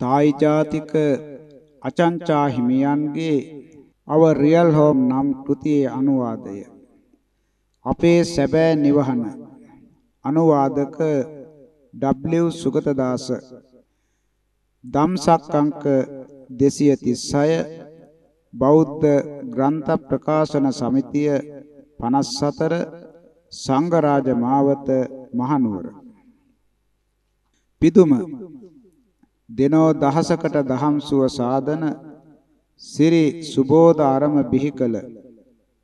තායි ජාතික අචංචා හිමියන්ගේ our real home නම් කෘතියේ අනුවාදය. අපේ සැබෑ නිවහන. අනුවාදක W සුගතදාස. දම්සක් අංක 236 බෞද්ධ ග්‍රන්ථ ප්‍රකාශන සමිතිය 54 සංඝරාජ මාවත මහනුවර. පිදුම දිනෝ දහසකට දහම් සුව සාදන සිරි සුබෝධ අරම බිහිකල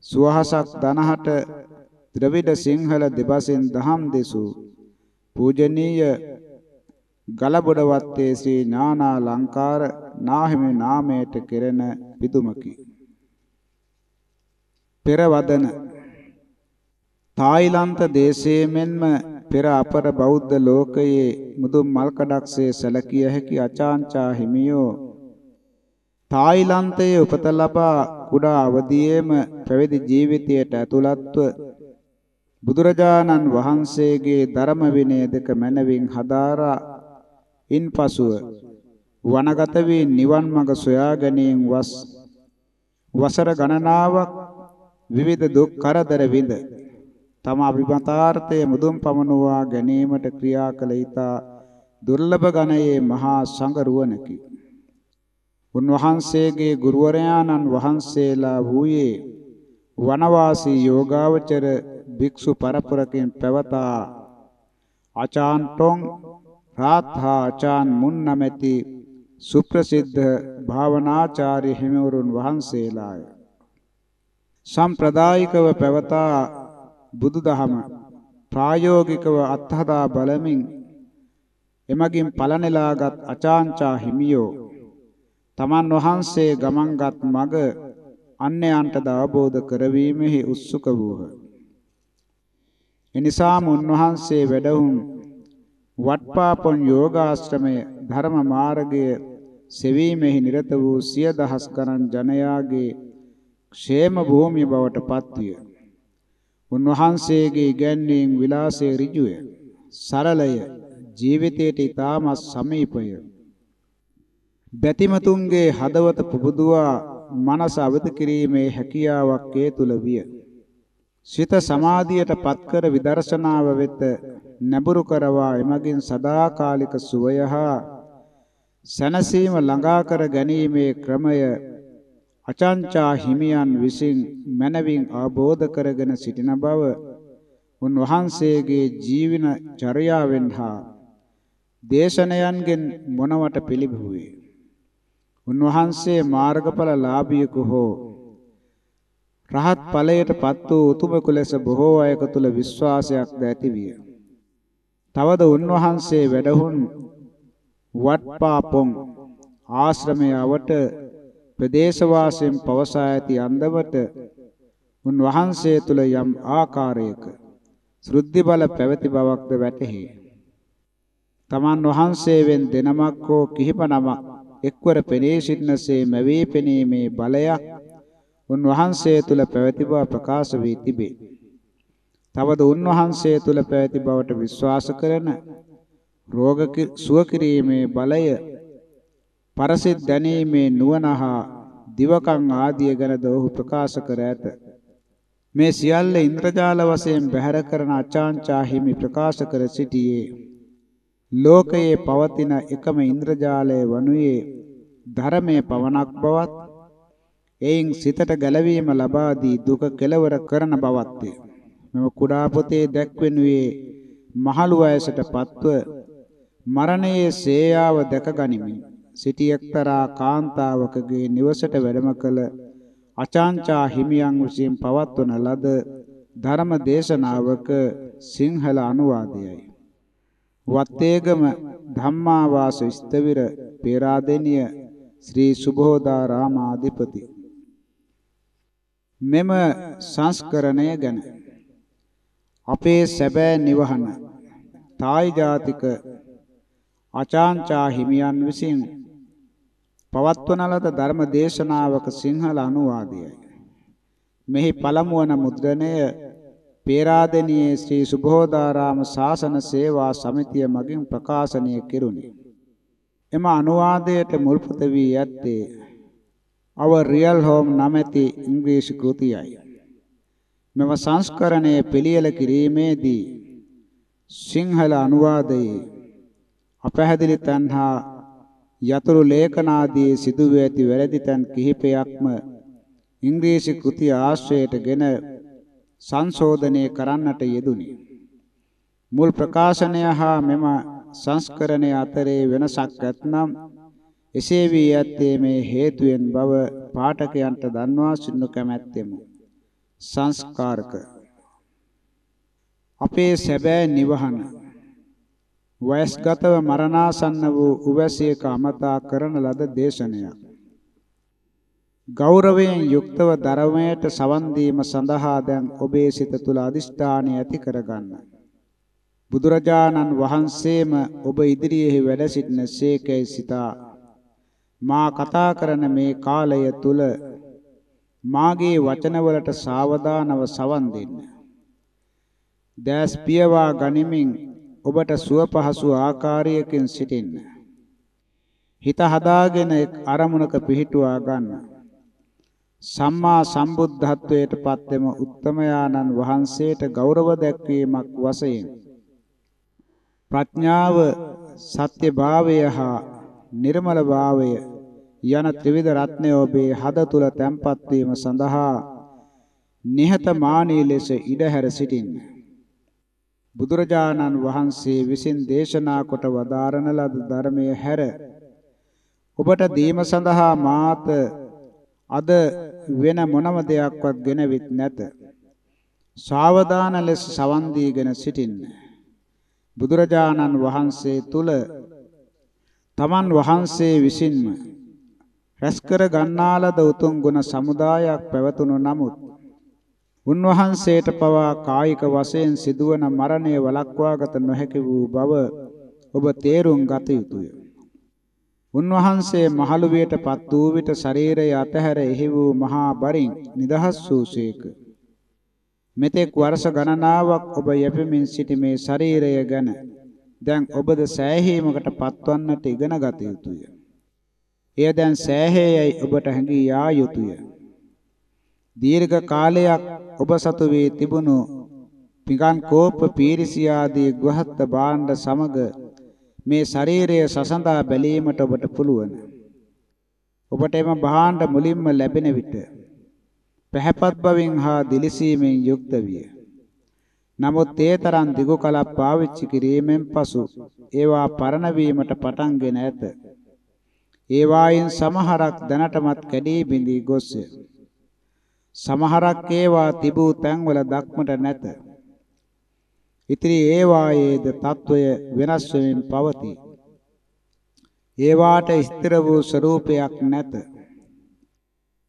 සුවහසක් දනහට ද්‍රවිඩ සිංහල දෙබසින් දහම් දෙසූ පූජනීය ගලබොඩවත්තේ ශ්‍රී ඥානා ලංකාර නාහිමි නාමයට කෙරෙන පිදුමකි. පෙරවදන. තායිලන්ත දේශයේ මෙන්ම පෙර අපර බෞද්ධ ලෝකයේ මුදුන් මල්කඩක්සේ සැලකිය හැකි අචාන්චා හිමියෝ තායිලන්තයේ උපත ලබා කුඩා අවදියේම පැවිදි ජීවිතයට ඇතුළත්ව බුදුරජාණන් වහන්සේගේ ධර්ම විනය දෙක මැනවින් හදාරා ඉන්පසුව වනගත වී නිවන් මඟ සොයා ගැනීම වස් වසර ගණනාවක් විවිධ දුක් කරදර විඳ තම අභිමතාර්ථයේ මුදුන් පමනුවා ගැනීමට ක්‍රියා කළ ඊතා දුර්ලභ ගණයේ මහා සංගරුවනකි. උන්වහන්සේගේ ගුරුවරයාණන් වහන්සේලා වූයේ වනවාසී යෝගාවචර භික්ෂු පරපුරකින් පැවතා ආචාන්ටොන් රාත්හා ආචාන් මුන් නැමැති සුප්‍රසිද්ධ භාවනාචාර්ය හිමිවරුන් වහන්සේලාය. සම්ප්‍රදායිකව පැවතා බුදුදහම ප්‍රායෝගිකව අත්හදා බලමින් එමගින් පලනෙලාගත් අචාන්චා හිමියෝ තමන් වහන්සේ ගමන්ගත් මඟ අන්‍යයන්ටද අවබෝධ කරවීමෙහි උත්සුක වූහ. එනිසාම උන්වහන්සේ වැඩහුන් වට්පාපොන් යෝගාශ්‍රමයේ ධර්ම මාර්ගය සෙවීමෙහි නිරත වූ සිය දහස් ගණන් ජනයාගේ ക്ഷേම භූමිය බවට පත්විය. උන්වහන්සේගේ ඉගැන්වීම් විලාසයේ ඍජුය, සරලය, ජීවිතයට ඊටමත් සමීපය. බැතිමතුන්ගේ හදවත පුබුදුවා මනස අවදි කිරීමේ හැකියාවක් ඒ තුල විය. සිත සමාධියට පත්කර විදර්ශනාව වෙත නැඹුරු කරවා එමගින් සදාකාලික සුවය හා සනසීම ළඟා කර ගැනීමේ ක්‍රමය අචංචා හිමියන් විසින් මනවින් අවබෝධ කරගෙන සිටින බව උන්වහන්සේගේ ජීවන චර්යාවෙන් හා දේශනයන්ගෙන් මොනවට පිළිබිඹුවේ උන්වහන්සේ මාර්ගඵල ලාභියෙකු හෝ රහත් ඵලයට පත් වූ උතුමෙකු ලෙස බොහෝ අයක තුල විශ්වාසයක් ද ඇතිවිය. තවද උන්වහන්සේ වැඩහුන් වට්පාපොන් ආශ්‍රමයවට ප්‍රදේශවාසීන් පවසා ඇති අන්දමට උන්වහන්සේ තුල යම් ආකාරයක ශ්‍රුද්ධි බල පැවති බවක්ද වැටහි. තමන් වහන්සේවෙන් දෙනමක් හෝ කිහිප නමක් එක්වර පෙනී සිටනසේ මැවී පෙනීමේ බලයක් උන්වහන්සේ තුල පැවති බව ප්‍රකාශ වී තිබේ. තවද උන්වහන්සේ තුල පැවති බවට විශ්වාස කරන රෝග සුව කිරීමේ බලය පරසිට දැනීමේ නුවණහා දිවකම් ආදිය ගැනද ඔහු ප්‍රකාශ කර ඇත. මේ සියල්ල ඉන්ද්‍රජාල වශයෙන් බැහැර කරන අචාන්චා හිමි ප්‍රකාශ කර සිටියේ ලෝකයේ පවතින එකම ඉන්ද්‍රජාලය වනුයේ ධර්මයේ පවණක් බවත් එයින් සිතට ගැලවීම ලබා දී දුක කෙලවර කරන බවත්ය. මෙම කුඩා පොතේ දැක්වෙනුයේ මහලු වයසට පත්ව මරණයේ සේයාව දැක ගනිමින් සිටි එක්තරා කාන්තාවකගේ නිවසට වැඩම කළ අචාන්චා හිමියන් විසින් පවත්වන ලද ධර්ම දේශනාවක සිංහල අනුවාදයයි. වත්තේගම ධම්මාවාස ස්තවිර පේරාදෙනිය ශ්‍රී සුබෝධා රාමාධිපති මෙම සංස්කරණය ගැන අපේ සැබෑ නිවහන තායි ජාතික අචාන්චා හිමියන් විසින් පවත්වන ලද ධර්ම දේශනාවක සිංහල අනුවාදයයි. මෙහි පළමුවන මුද්‍රණය පේරාදෙණියේ ශ්‍රී සුබෝධාරාම ශාසන සේවා සමිතිය මගින් ප්‍රකාශනය කෙරුණි. එම අනුවාදයට මුල්පත වී ඇත්තේ Our Real Home නැමැති ඉංග්‍රීසි කෘතියයි. මෙම සංස්කරණය පිළියෙල කිරීමේදී සිංහල අනුවාදයේ අපැහැදිලි තන්හා යතුරු ලේඛනාදී සිදුවී ඇති වැරදි තැන් කිහිපයක්ම ඉංග්‍රීසි කෘතිය ආශ්‍රයයටගෙන සංශෝධනය කරන්නට යෙදුනි. මුල් ප්‍රකාශනය හා මෙම සංස්කරණය අතරේ වෙනසක් ඇතනම් එසේ වී ඇත්තේ මේ හේතුවෙන් බව පාඨකයන්ට දන්වා සිටිනු කැමැත්තෙමු. සංස්කාරක අපේ සැබෑ නිවහන වයස්ගතව මරණාසන්න වූ උවැසියක අමතා කරන ලද දේශනයක්. ගෞරවයෙන් යුක්තව ධර්මයට සවන් දීම සඳහා දැන් ඔබේ සිත තුළ අදිෂ්ඨානය ඇති කරගන්න. බුදුරජාණන් වහන්සේම ඔබ ඉදිරියේ වැඩ සිටින සේකයි සිතා මා කතා කරන මේ කාලය තුල මාගේ වචනවලට සාවධානව සවන් දෙන්න. දැස් පියවා ගනිමින් ඔබට සුව පහසු ආකාරයකින් සිටින්න. හිත හදාගෙන එක් අරමුණක පිහිටුවා ගන්න. සම්මා සම්බුද්ධත්වයට පත්වෙම උත්තමයාණන් වහන්සේට ගෞරව දැක්වීමක් වශයෙන් ප්‍රඥාව සත්‍යභාවය හා නිර්මල භාවය යන ත්‍රිවිධ රත්නය ඔබේ හද තුල තැන්පත් වීම සඳහා නිහතමානී ලෙස ඉඩහැර සිටින්න. බුදුරජාණන් වහන්සේ විසින් දේශනා කොට වදාරන ලද ධර්මයේ හැර ඔබට දීම සඳහා මාත අද වෙන මොනම දෙයක්වත් ගෙනවිත් නැත. සාවධාන ලෙස සවන් දීගෙන සිටින්න. බුදුරජාණන් වහන්සේ තුල තමන් වහන්සේ විසින්ම රැස්කර ගන්නාලද උතුම් ගුණ සමුදායක් පැවතුණු නමුත් උන්වහන්සේට පවා කායික වශයෙන් සිදුවන මරණය වළක්වාගත නොහැකි වූ බව ඔබ තේරුම් ගත යුතුය. උන්වහන්සේ මහලු වියටපත් වූ විට ශරීරය අතහැර එහි වූ මහා බරින් නිදහස් වූසේක. මෙතෙක් වර්ෂ ගණනාවක් ඔබ යැපෙමින් සිටි මේ ශරීරය ගැන දැන් ඔබද සෑහීමකට පත්වන්නට ඉගෙන ගත යුතුය. එය දැන් සෑහේයයි ඔබට හැඟී යා යුතුය. දීර්ඝ කාලයක් ඔබ සතු වී තිබුණු පිඟන් කෝප පීරිසියාදී ගෘහස්ත භාණ්ඩ සමග මේ ශරීරය සසඳා බැලීමට ඔබට පුළුවන්. ඔබට එම භාණ්ඩ මුලින්ම ලැබෙන විට පැහැපත් බවින් හා දිලිසීමෙන් යුක්ත විය. නමුත් ඒ තරම් දිගු කලක් පාවිච්චි කිරීමෙන් පසු ඒවා පරණ වීමට පටන්ගෙන ඇත. ඒවායින් සමහරක් දැනටමත් කැඩී බිඳී ගොස්ය. සමහරක් ඒවා තිබූ තැන්වල දක්මට නැත. ඉතිරි ඒවායේද తত্ত্বය වෙනස් වෙමින් පවතී. ඒවාට ස්ථිර වූ ස්වરૂපයක් නැත.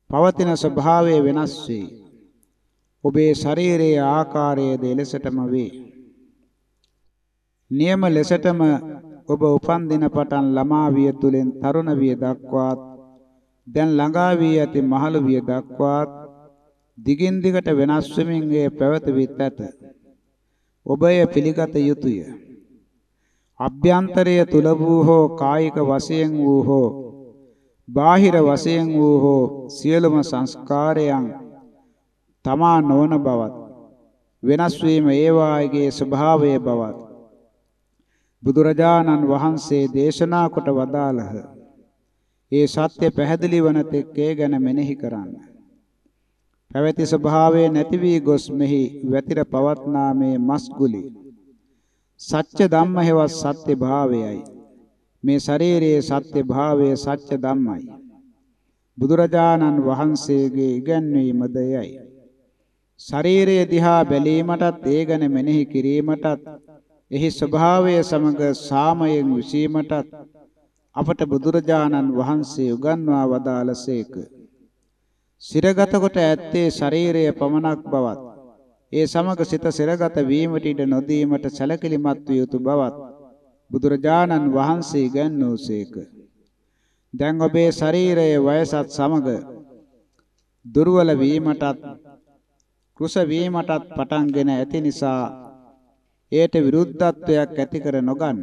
පවතින ස්වභාවය වෙනස් වේ. ඔබේ ශරීරයේ ආකාරයේද එලෙසටම වේ. නියම ලෙසටම ඔබ උපන් දින පටන් ළමා විය තුලින් තරුණ විය දක්වාත් දැන් ළඟා වී ඇති මහලු විය දක්වාත් දිගින් දිගට වෙනස් වෙමින් ඒ පැවත විත් ඇත. ඔබ එය පිළිගත යුතුය. අභ්‍යන්තරය තුල වූ හෝ කායික වශයෙන් වූ හෝ බාහිර වශයෙන් වූ හෝ සියලුම සංස්කාරයන් තමා නොවන බවත් වෙනස් වීම ඒවාගේ ස්වභාවය බවත් බුදුරජාණන් වහන්සේ දේශනා කොට වදාළහ. ඒ සත්‍ය පැහැදිලි වන තෙක් ඒ ගැන මෙනෙහි කරන්න. පැවති ස්වභාවය නැති වී ගොස් මෙහි වැතිර පවත්නා මේ මස්ගුලි සත්‍ය ධම්ම හේවත් සත්‍ය භාවයයි. මේ ශරීරයේ සත්‍ය භාවය සත්‍ය ධම්මයි. බුදුරජාණන් වහන්සේගේ ඉගැන්වීමද යයි. ශරීරය දිහා බැලීමටත් ඒ ගැන මෙනෙහි කිරීමටත් එහි ස්වභාවය සමග සාමයෙන් විසීමටත් අපට බුදුරජාණන් වහන්සේ උගන්වා වදාළසේක සිරගත කොට ඇත්තේ ශරීරය පමණක් බවත් ඒ සමග සිත සිරගත වීමට ඉඩ නොදීමට සැලකිලිමත් විය යුතු බවත් බුදුරජාණන් වහන්සේ ඉගන්වූසේක. දැන් ඔබේ ශරීරයේ වයසත් සමග දුර්වල වීමටත් කුස වීමටත් පටන්ගෙන ඇති නිසා එයට විරුද්ධත්වයක් ඇති කර නොගන්න.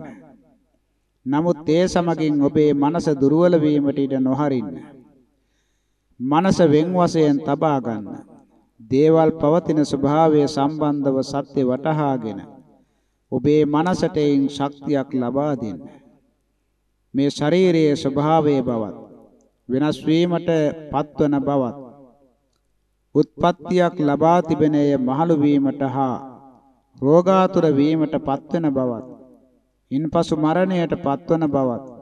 නමුත් ඒ සමගින් ඔබේ මනස දුර්වල වීමට ඉඩ නොහරින්න. මනස වෙන් වශයෙන් තබා ගන්න. දේවල් පවතින ස්වභාවය සම්බන්ධව සත්‍ය වටහාගෙන ඔබේ මනසට එයින් ශක්තියක් ලබා දෙන්න. මේ ශරීරයේ ස්වභාවයේ බවත් වෙනස් වීමට පත්වන බවත් උත්පත්තියක් ලබා තිබෙනය මහලු වීමට හා රෝගාතුර වීමට පත්වන බවත් ඉන්පසු මරණයට පත්වන බවත්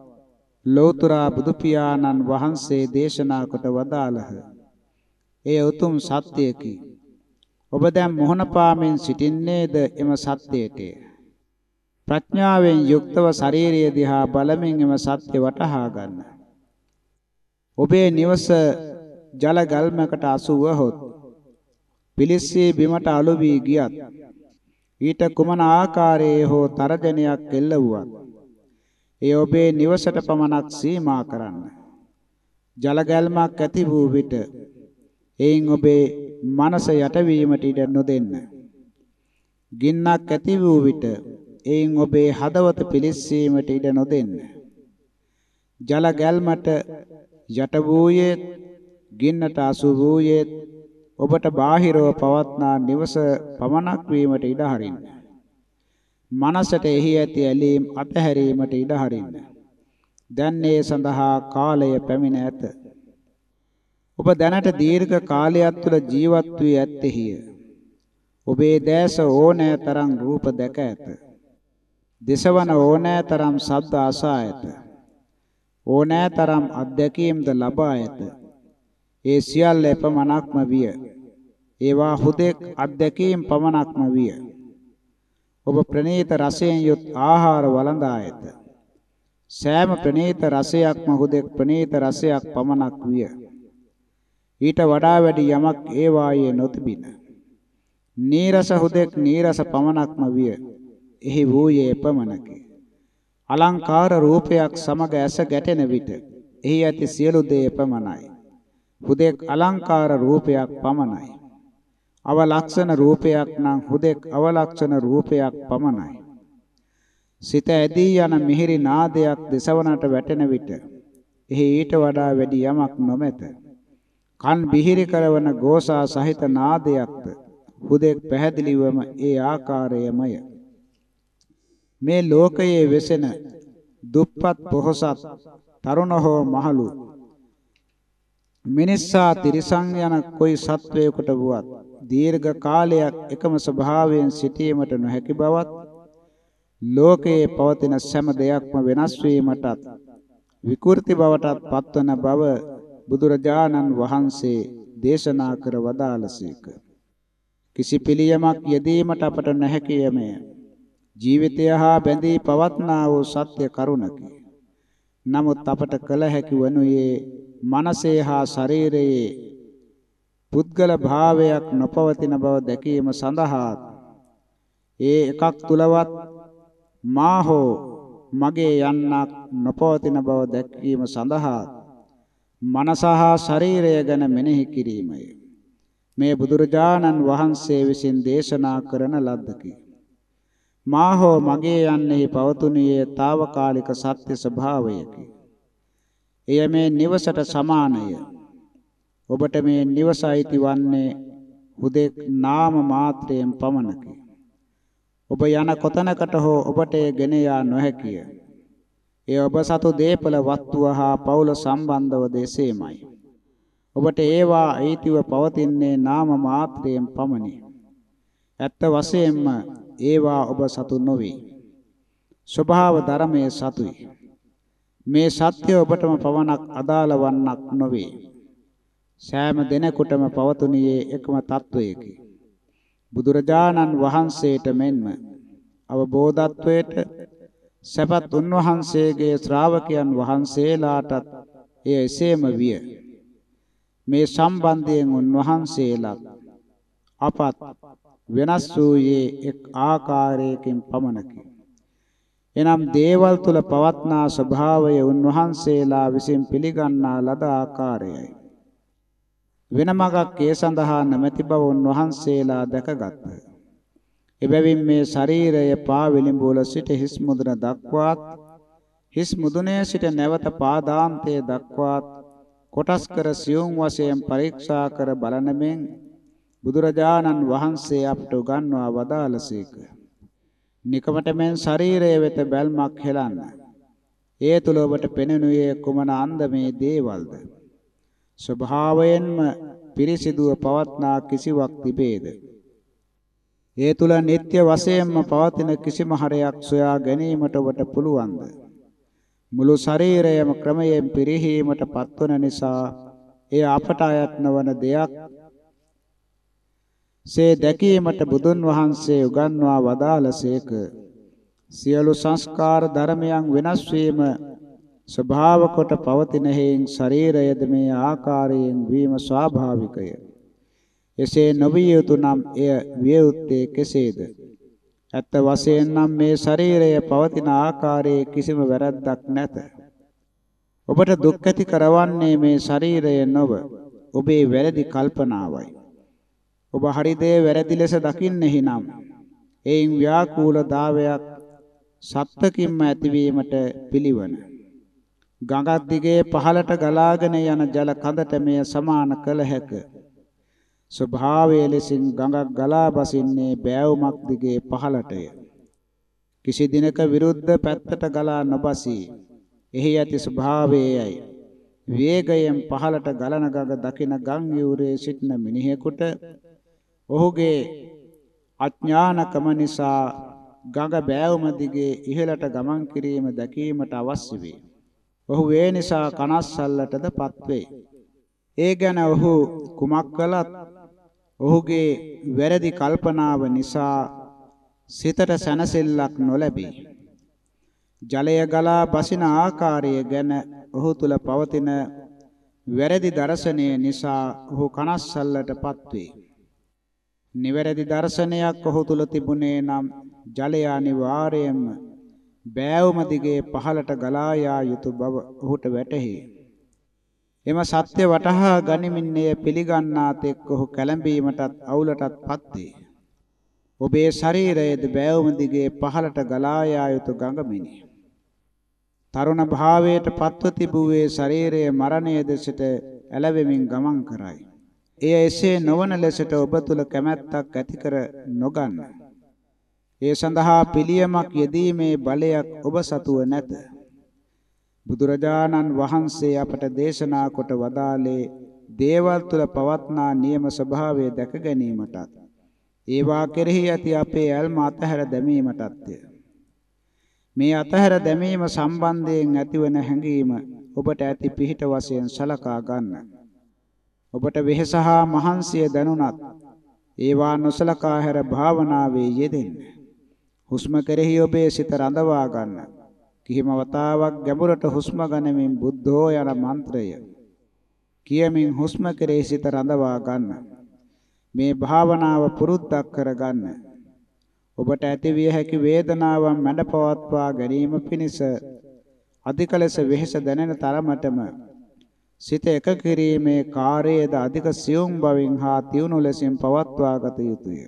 ලෞතර බුදු පියාණන් වහන්සේ දේශනා කොට වදාළහ. එය උතුම් සත්‍යයකි. ඔබ දැන් මොහොන පාමින් සිටින්නේද එම සත්‍යයට. ප්‍රඥාවෙන් යුක්තව ශාරීරිය දිහා බලමින් එම සත්‍ය වටහා ගන්න. ඔබේ නිවස ජල ගල්මකට අසුවහොත් පිලිස්සී බිමට අලු වී ගියත් ඊට කුමන ආකාරයේ හෝ තරජනයක් එල්ලුවත් ඒ ඔබේ නිවසට පමණක් සීමා කරන්න. ජල ගැල්මක් ඇති වූ විට එයින් ඔබේ මනස යටවීමට ඉඩ නොදෙන්න. ගින්නක් ඇති වූ විට එයින් ඔබේ හදවත පිලිස්සීමට ඉඩ නොදෙන්න. ජල ගැල්මට යට වූයේ ගින්නට අසු වූයේ ඔබට බාහිරව පවත්නා නිවස පමණක් වීමට ඉඩ හරින්න. මනසට එහි ඇති ඇලීම් අතහැරීමට ඉඩ හරින්න. දැන් ඒ සඳහා කාලය පැමිණ ඇත. ඔබ දැනට දීර්ඝ කාලයක් තුළ ජීවත් වී ඇත්තේහිය. ඔබේ දැස ඕනෑ තරම් රූප දැක ඇත. දසවන ඕනෑ තරම් ශබ්ද අසා ඇත. ඕනෑ තරම් අත්දැකීම්ද ලබා ඇත. ඒ සියල්ල එපමණක්ම විය. ඒවා හුදෙක් අත්දැකීම් පමණක්ම විය. ඔබ ප්‍රණීත රසයෙන් යුත් ආහාර වළඳා ඇත. සෑම ප්‍රණීත රසයක්ම හුදෙක් ප්‍රණීත රසයක් පමණක් විය. ඊට වඩා වැඩි යමක් ඒ වායේ නොතිබින. නීරස හුදෙක් නීරස පමණක්ම විය. එහි වූයේ පමණකි. අලංකාර රූපයක් සමග ඇස ගැටෙන විට එහි ඇති සියලු දේ පමණයි. හුදෙක් අලංකාර රූපයක් පමණයි. අවලක්ෂණ රූපයක් නම් හුදෙක් අවලක්ෂණ රූපයක් පමණයි. සිත ඇදී යන මිහිරි නාදයක් දෙසවනට වැටෙන විට එහි ඊට වඩා වැඩි යමක් නොමැත. කන් බිහිරි කරවන ගෝසා සහිත නාදයක්ද හුදෙක් පැහැදිලිවම ඒ ආකාරයමය. මේ ලෝකයේ වෙසෙන දුප්පත් පොහොසත් තරුණ හෝ මහලු මිනිසා තිරිසන් යන કોઈ සත්වයකට වුවත් දීර්ඝ කාලයක් එකම ස්වභාවයෙන් සිටීමට නොහැකි බවත් ලෝකයේ පවතින සෑම දෙයක්ම වෙනස් වීමටත් විකෘති බවටත් පත්වන බව බුදුරජාණන් වහන්සේ දේශනා කර වදාළසේක. කිසි පිළියමක් යෙදීමට අපට නැහැකියමය. ජීවිතය හා බැඳී පවත්නා වූ සත්‍ය කරුණකි. නමුත් අපට කළ හැකි වනුයේ මනසේ හා ශරීරයේ පුද්ගල භාවයක් නොපවතින බව දැකීම සඳහා ඒ එකක් තුලවත් මා හෝ මගේ යන්නක් නොපවතින බව දැකීම සඳහා මනස හා ශරීරය ගැන මෙනෙහි කිරීමය. මේ බුදුරජාණන් වහන්සේ විසින් දේශනා කරන ලද්දකි. මා හෝ මගේ යන්නේහි පවතුනියේ తాවකාලික සත්‍ය ස්වභාවයකි. එය මේ නිවසට සමානය. ඔබට මේ නිවස අයිති වන්නේ හුදෙක් නාම මාත්‍රයෙන් පමණකි. ඔබ යන කොතැනකට හෝ ඔබට ගෙන යා නොහැකිය. ඒ ඔබ සතු දීපල වස්තුව හා පවුල සම්බන්ධව දෙසේමයි. ඔබට ඒවා අයිතිව පවතින්නේ නාම මාත්‍රයෙන් පමණි. ඇත්ත වශයෙන්ම ඒවා ඔබ සතු නොවේ. ස්වභාව ධර්මයේ සතුයි. මේ සත්‍ය ඔබටම පවණක් අදාළ වන්නක් නොවේ. සෑම දිනෙකටම පවතුනියේ එකම තත්වයකි. බුදුරජාණන් වහන්සේට මෙන්ම අවබෝධත්වයට සපත් උන්වහන්සේගේ ශ්‍රාවකයන් වහන්සේලාටත් එය එසේම විය. මේ සම්බන්ධයෙන් උන්වහන්සේලා අපත් වෙනස් වූයේ එක් ආකාරයකින් පමණකි. එනම් දේවල් තුල පවත්නා ස්වභාවය උන්වහන්සේලා විසින් පිළිගන්නා ලද ආකාරයයි. වෙන මගක් ඒ සඳහා නැමැති බව උන්වහන්සේලා දැකගත්හ. එබැවින් මේ ශරීරය පා විලිඹුල සිට හිස් මුදුන දක්වාත් හිස් මුදුනේ සිට නැවත පාදාන්තයේ දක්වා කොටස් කර සියුම් වශයෙන් පරීක්ෂා කර බලන මෙන් බුදුරජාණන් වහන්සේ අපට උගන්වා වදාළසේක. නිකමට මෙන් ශරීරය වෙත බැල්මක් හෙලන්න. ඒ තුල ඔබට පෙනෙනුයේ කුමන අන්දමේ දේවල්ද? ස්වභාවයෙන්ම පිරිසිදුව පවත්නා කිසිවක් තිබේද? ඒ තුල නিত্য වශයෙන්ම පවතින කිසිම හරයක් සොයා ගැනීමට ඔබට පුළුවන්ද? මුළු ශරීරයම ක්‍රමයෙන් පිරිහීමට පත්වන නිසා එය අපට අයත් නොවන දෙයක් සේ දැකීමට බුදුන් වහන්සේ උගන්වා වදාළසේක සියලු සංස්කාර ධර්මයන් වෙනස් වීම ස්වභාව කොට පවතින හේයින් ශරීරයද මේ ආකාරයෙන් වීම ස්වාභාවිකය එසේ නොවිය යුතු නම් එය විය යුත්තේ කෙසේද ඇත්ත වශයෙන් නම් මේ ශරීරය පවතින ආකාරයේ කිසිම වැරැද්දක් නැත. ඔබට දුක් ඇති කරවන්නේ මේ ශරීරය නොව ඔබේ වැරදි කල්පනාවයි. ඔබ හරි දේ වැරදි ලෙස දකින්නෙහි නම් එයින් ව්‍යාකූල දාවයක් සත්‍යකින්ම ඇතිවීමට පිළිවන. ගඟක් දිගේ පහළට ගලාගෙන යන ජල කඳට මෙය සමාන කළ හැකිය. ස්වභාවයේ ලෙසින් ගඟක් ගලා බසින්නේ බෑවුමක් දිගේ පහළටය. කිසි දිනක විරුද්ධ පැත්තට ගලා නොබසී. එහි ඇති ස්වභාවයයි. වේගයෙන් පහළට ගලන ගඟ දකින ගම් යූරේ සිටින මිනිහෙකුට ඔහුගේ අඥානකම නිසා ගඟ බෑවුම දිගේ ඉහළට ගමන් කිරීම දැකීමට අවශ්‍ය වේ. ඔහු ඒ නිසා කනස්සල්ලටදපත් වේ. ඒ ගැන ඔහු කුමක් කළත් ඔහුගේ වැරදි කල්පනාව නිසා සිතට සැනසෙල්ලක් නොලැබේ. ජලය ගලා බසින ආකාරය ගැන ඔහු තුල පවතින වැරදි දර්ශනය නිසා ඔහු කනස්සල්ලටපත් වේ. නිවැරදි දර්ශනයක් ඔහු තුල තිබුණේ නම් ජලය අනිවාර්යයෙන්ම බෑවුම දිගේ පහළට ගලා යා යුතු බව ඔහුට වැටහි. එම සත්‍ය වටහා ගනිමින් එය පිළිගන්නා තෙක් ඔහු කැළඹීමටත් අවුලටත්පත් වේ. ඔබේ ශරීරයේද බෑවුම දිගේ පහළට ගලා යා යුතු ගඟමිනි. තරුණ භාවයට පත්ව තිබුවේ ශරීරයේ මරණයේ දෙසට ඇලවෙමින් ගමන් කරයි. එය එසේ නොවන ලෙසට ඔබ තුල කැමැත්තක් ඇති කර නොගන්න. ඒ සඳහා පිළියමක් යෙදීමේ බලයක් ඔබ සතුව නැත. බුදුරජාණන් වහන්සේ අපට දේශනා කොට වදාළේ දේවල් තුල පවත්නා නියම ස්වභාවය දැක ගැනීමටත් ඒවා කෙරෙහි ඇති අපේ ඇල්ම අතහැර දැමීමටත්ය. මේ අතහැර දැමීම සම්බන්ධයෙන් ඇතිවන හැඟීම ඔබට ඇති පිහිට වශයෙන් සලකා ගන්න. ඔබට වෙහස හා මහන්සිය දැනුණත් ඒවා නොසලකා හැර භාවනාවේ යෙදෙන්න. හුස්ම කෙරෙහි ඔබේ සිත රඳවා ගන්න කිහිම වතාවක් ගැඹුරට හුස්ම ගනිමින් බුද්ධෝ යන මන්ත්‍රය කියමින් හුස්ම කෙරෙහි සිත රඳවා ගන්න. මේ භාවනාව පුරුද්දක් කරගන්න. ඔබට ඇතිවිය හැකි වේදනාවන් මැඩපවත්වා ගැනීම පිණිස අධික ලෙස වෙහෙස දැනෙන තරමටම සිත එක කිරීමේ කාර්යයද අධික සියුම් බවින් හා තියුණු ලෙසින් පවත්වා ගත යුතුය.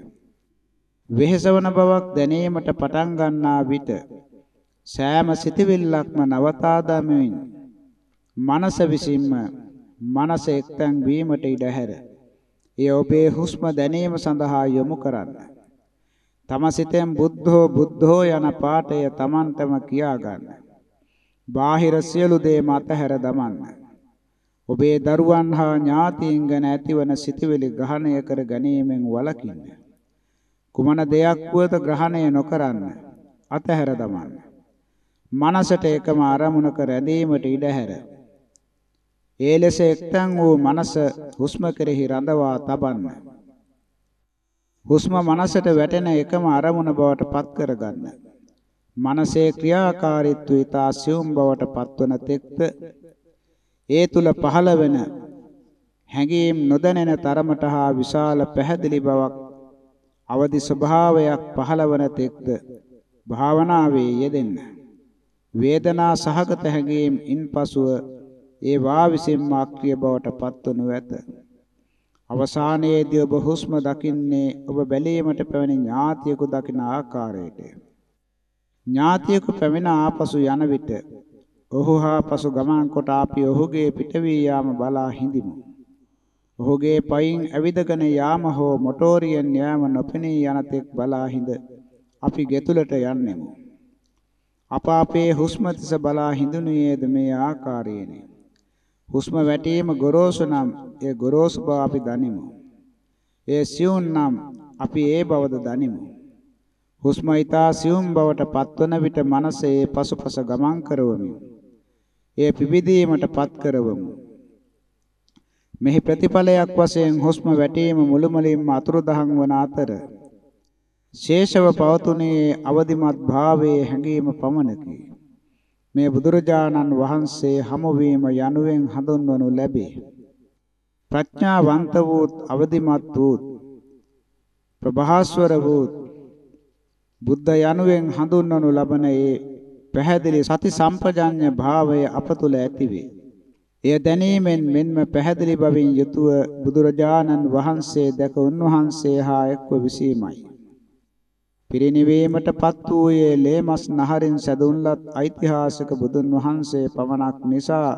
වෙහෙසවන බවක් දැනීමට පටන් ගන්නා විට සෑම සිතවිල්ලක්ම නවතා දමමින් මනස විසින්ම මනස එක්තැන් වීමට ඉඩ හැර එය ඔබේ හුස්ම දැනීම සඳහා යොමු කරන්න. තම සිතෙන් බුද්ධෝ බුද්ධෝ යන පාඨය Tamanටම කියා ගන්න. බාහිර සියලු දේ මතහැර දමන්න. ඔබේ දරුවන් හා ඥාතීන් ගැන ඇතිවන සිතවිලි ග්‍රහණය කර ගැනීමෙන් වළකින්න. කුමන දෙයක් වුවද ග්‍රහණය නොකරන්න. අතහැර දමන්න. මනසට එකම අරමුණක රැඳීමට ඉඩ හැර ඒ ලෙස එක්තන් වූ මනස හුස්ම කෙරෙහි රඳවා තබන්න හුස්ම මනසට වැටෙන එකම අරමුණ බවට පත් කරගන්න මනසේ ක්‍රියාකාරීත්වය ඊතා සියුම් බවට පත්වන තෙක්ද ඒ තුල පහළ වෙන හැඟීම් නොදැනෙන තරමට හා විශාල පැහැදිලි බවක් අවදි ස්වභාවයක් පහළවන තෙක්ද භාවනාවේ යෙදෙන්න වේදනා සහගත හැඟීම් ඉන්පසුව ඒ වා විසින්ම අක්‍රිය බවට පත්වනු ඇත. අවසානයේදී ඔබ හුස්ම දකින්නේ ඔබ බැලීමට පැමිණි ඥාතියෙකු දකින ආකාරයට. ඥාතියෙකු පැමිණ ආපසු යන විට ඔහු හා පසු ගමන් කොට අපි ඔහුගේ පිටවී යාම බලා හිඳිමු. ඔහුගේ පයින් ඇවිදගෙන යාම හෝ මොටෝරියෙන් යාම නොපෙනී යන තෙක් බලා හිඳ අපි ගෙතුලට යන්නෙමු. අප අපේ හුස්ම තිස බලා හිඳුනියේද මේ ආකාරයෙනි. හුස්ම වැටීම ගොරෝසු නම් ඒ ගොරෝසු බව අපි දනිමු. ඒ සියුම් නම් අපි ඒ බවද දනිමු. හුස්ම ඊතා සියුම් බවට පත්වන විට මනසේ පසුපස ගමන් කරවමු. ඒ පිබිදීමට පත් කරවමු. මෙහි ප්‍රතිඵලයක් වශයෙන් හුස්ම වැටීම මුළුමලින්ම අතුරුදහන් වන අතර ශේෂව පවතුනේ අවදිමත් භාවයේ හැඟීම පමණකි. මේ බුදුරජාණන් වහන්සේ හමුවීම යනුවෙන් හඳුන්වනු ලැබේ. ප්‍රඥාවන්ත වූත් අවදිමත් වූත් ප්‍රභාස්වර වූත් බුද්ධ යනුවෙන් හඳුන්වනු ලබන ඒ පැහැදිලි සති සම්පජඤ්ඤ භාවය අප තුළ ඇතිවේ. එය දැනීමෙන් මෙන්ම පැහැදිලි බවින් යුතුව බුදුරජාණන් වහන්සේ දැක උන්වහන්සේ හා එක්ව විසීමයි. පිරිනිවීමටපත් වූයේ ලේමස් නහරින් සැදුන්ලත් ඓතිහාසික බුදුන් වහන්සේ පමණක් නිසා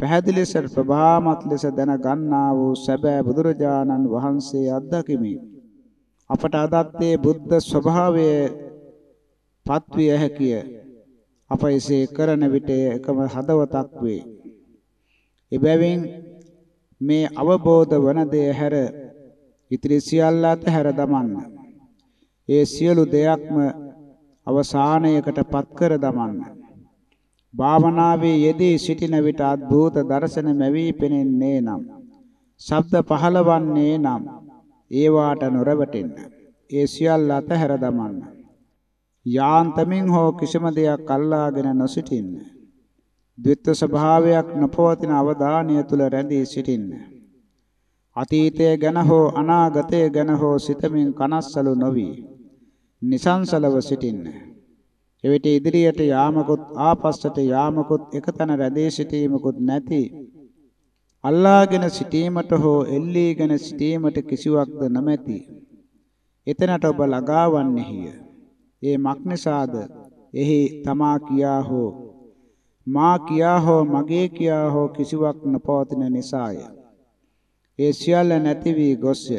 පැහැදිලි ලෙස ප්‍රභාමත් ලෙස දැන ගන්නා වූ සැබෑ බුදුරජාණන් වහන්සේ අත්දකිමි. අපට අදත් බුද්ධ ස්වභාවයේ පත්විය හැකිය. අප එසේ කරන විට එකම හදවතක් වේ. එබැවින් මේ අවබෝධ වන දේ හැර ඉතිරි සියල්ල අතහැර දමන්න. ඒ සියලු දෙයක්ම අවසානයකට පත් කර දමන්න. භාවනාවේ යෙදී සිටින විට අద్භූත දර්ශන මැවී පෙනෙන්නේ නම් ශබ්ද පහළවන්නේ නම් ඒවාට නොරවටෙන්න. ඒ සියල්ල අතහැර දමන්න. යාන්තමින් හෝ කිසිම දෙයක් අල්ලාගෙන නොසිටින්න. ද්විත්ව ස්වභාවයක් නොපවතින අවධානය තුල රැඳී සිටින්න. අතීතය ගැන හෝ අනාගතය ගැන හෝ සිතමින් කනස්සලු නොවි. නිසංසලව සිටින්න. එවිට ඉදිරියට යාමකුත් ආපස්සට යාමකුත් එකතැන රැඳී සිටීමකුත් නැති අල්ලාගෙන සිටීමට හෝ එල්ලීගෙන සිටීමට කිසිවක්ද නොමැති. එතනට ඔබ ළඟාවන්නේහිය. ඒ මක්නිසාද එහි තමා කියා හෝ මා කියා හෝ මගේ කියා හෝ කිසිවක් නොපවතින නිසාය. ඒ සියල්ල නැති වී ගොස්ය.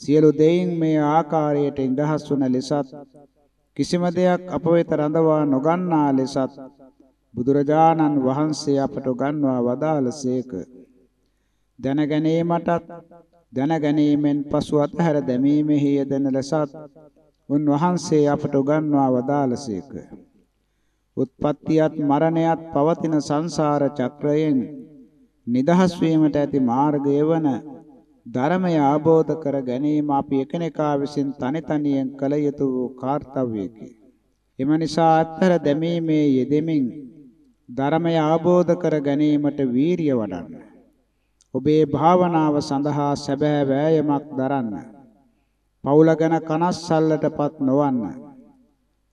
සියලු දෙයින් මේ ආකාරයට ඉඳහස් වන ලෙසත් කිසිම දෙයක් අප වෙත රඳවා නොගන්නා ලෙසත් බුදුරජාණන් වහන්සේ අපට උගන්වා වදාළසේක. දැනගැනීමටත් දැනගැනීමෙන් පසු අතහැර දැමීමෙහි යෙදෙන ලෙසත් උන්වහන්සේ අපට උගන්වා වදාළසේක. උත්පත්තියත් මරණයත් පවතින සංසාර චක්‍රයෙන් නිදහස් වීමට ඇති මාර්ගය වන ධර්මය ආબોධ කර ගැනීම අපි එකිනෙකා විසින් තනි තනියෙන් කළ යුතු වූ කාර්යයකි. එම නිසා අත්තර දැමීමේ යෙදෙමින් ධර්මය ආબોධ කර ගැනීමට වීරිය වඩන්න. ඔබේ භාවනාව සඳහා සැබෑ වෑයමක් දරන්න. පවුල ගැන කනස්සල්ලටපත් නොවන්න.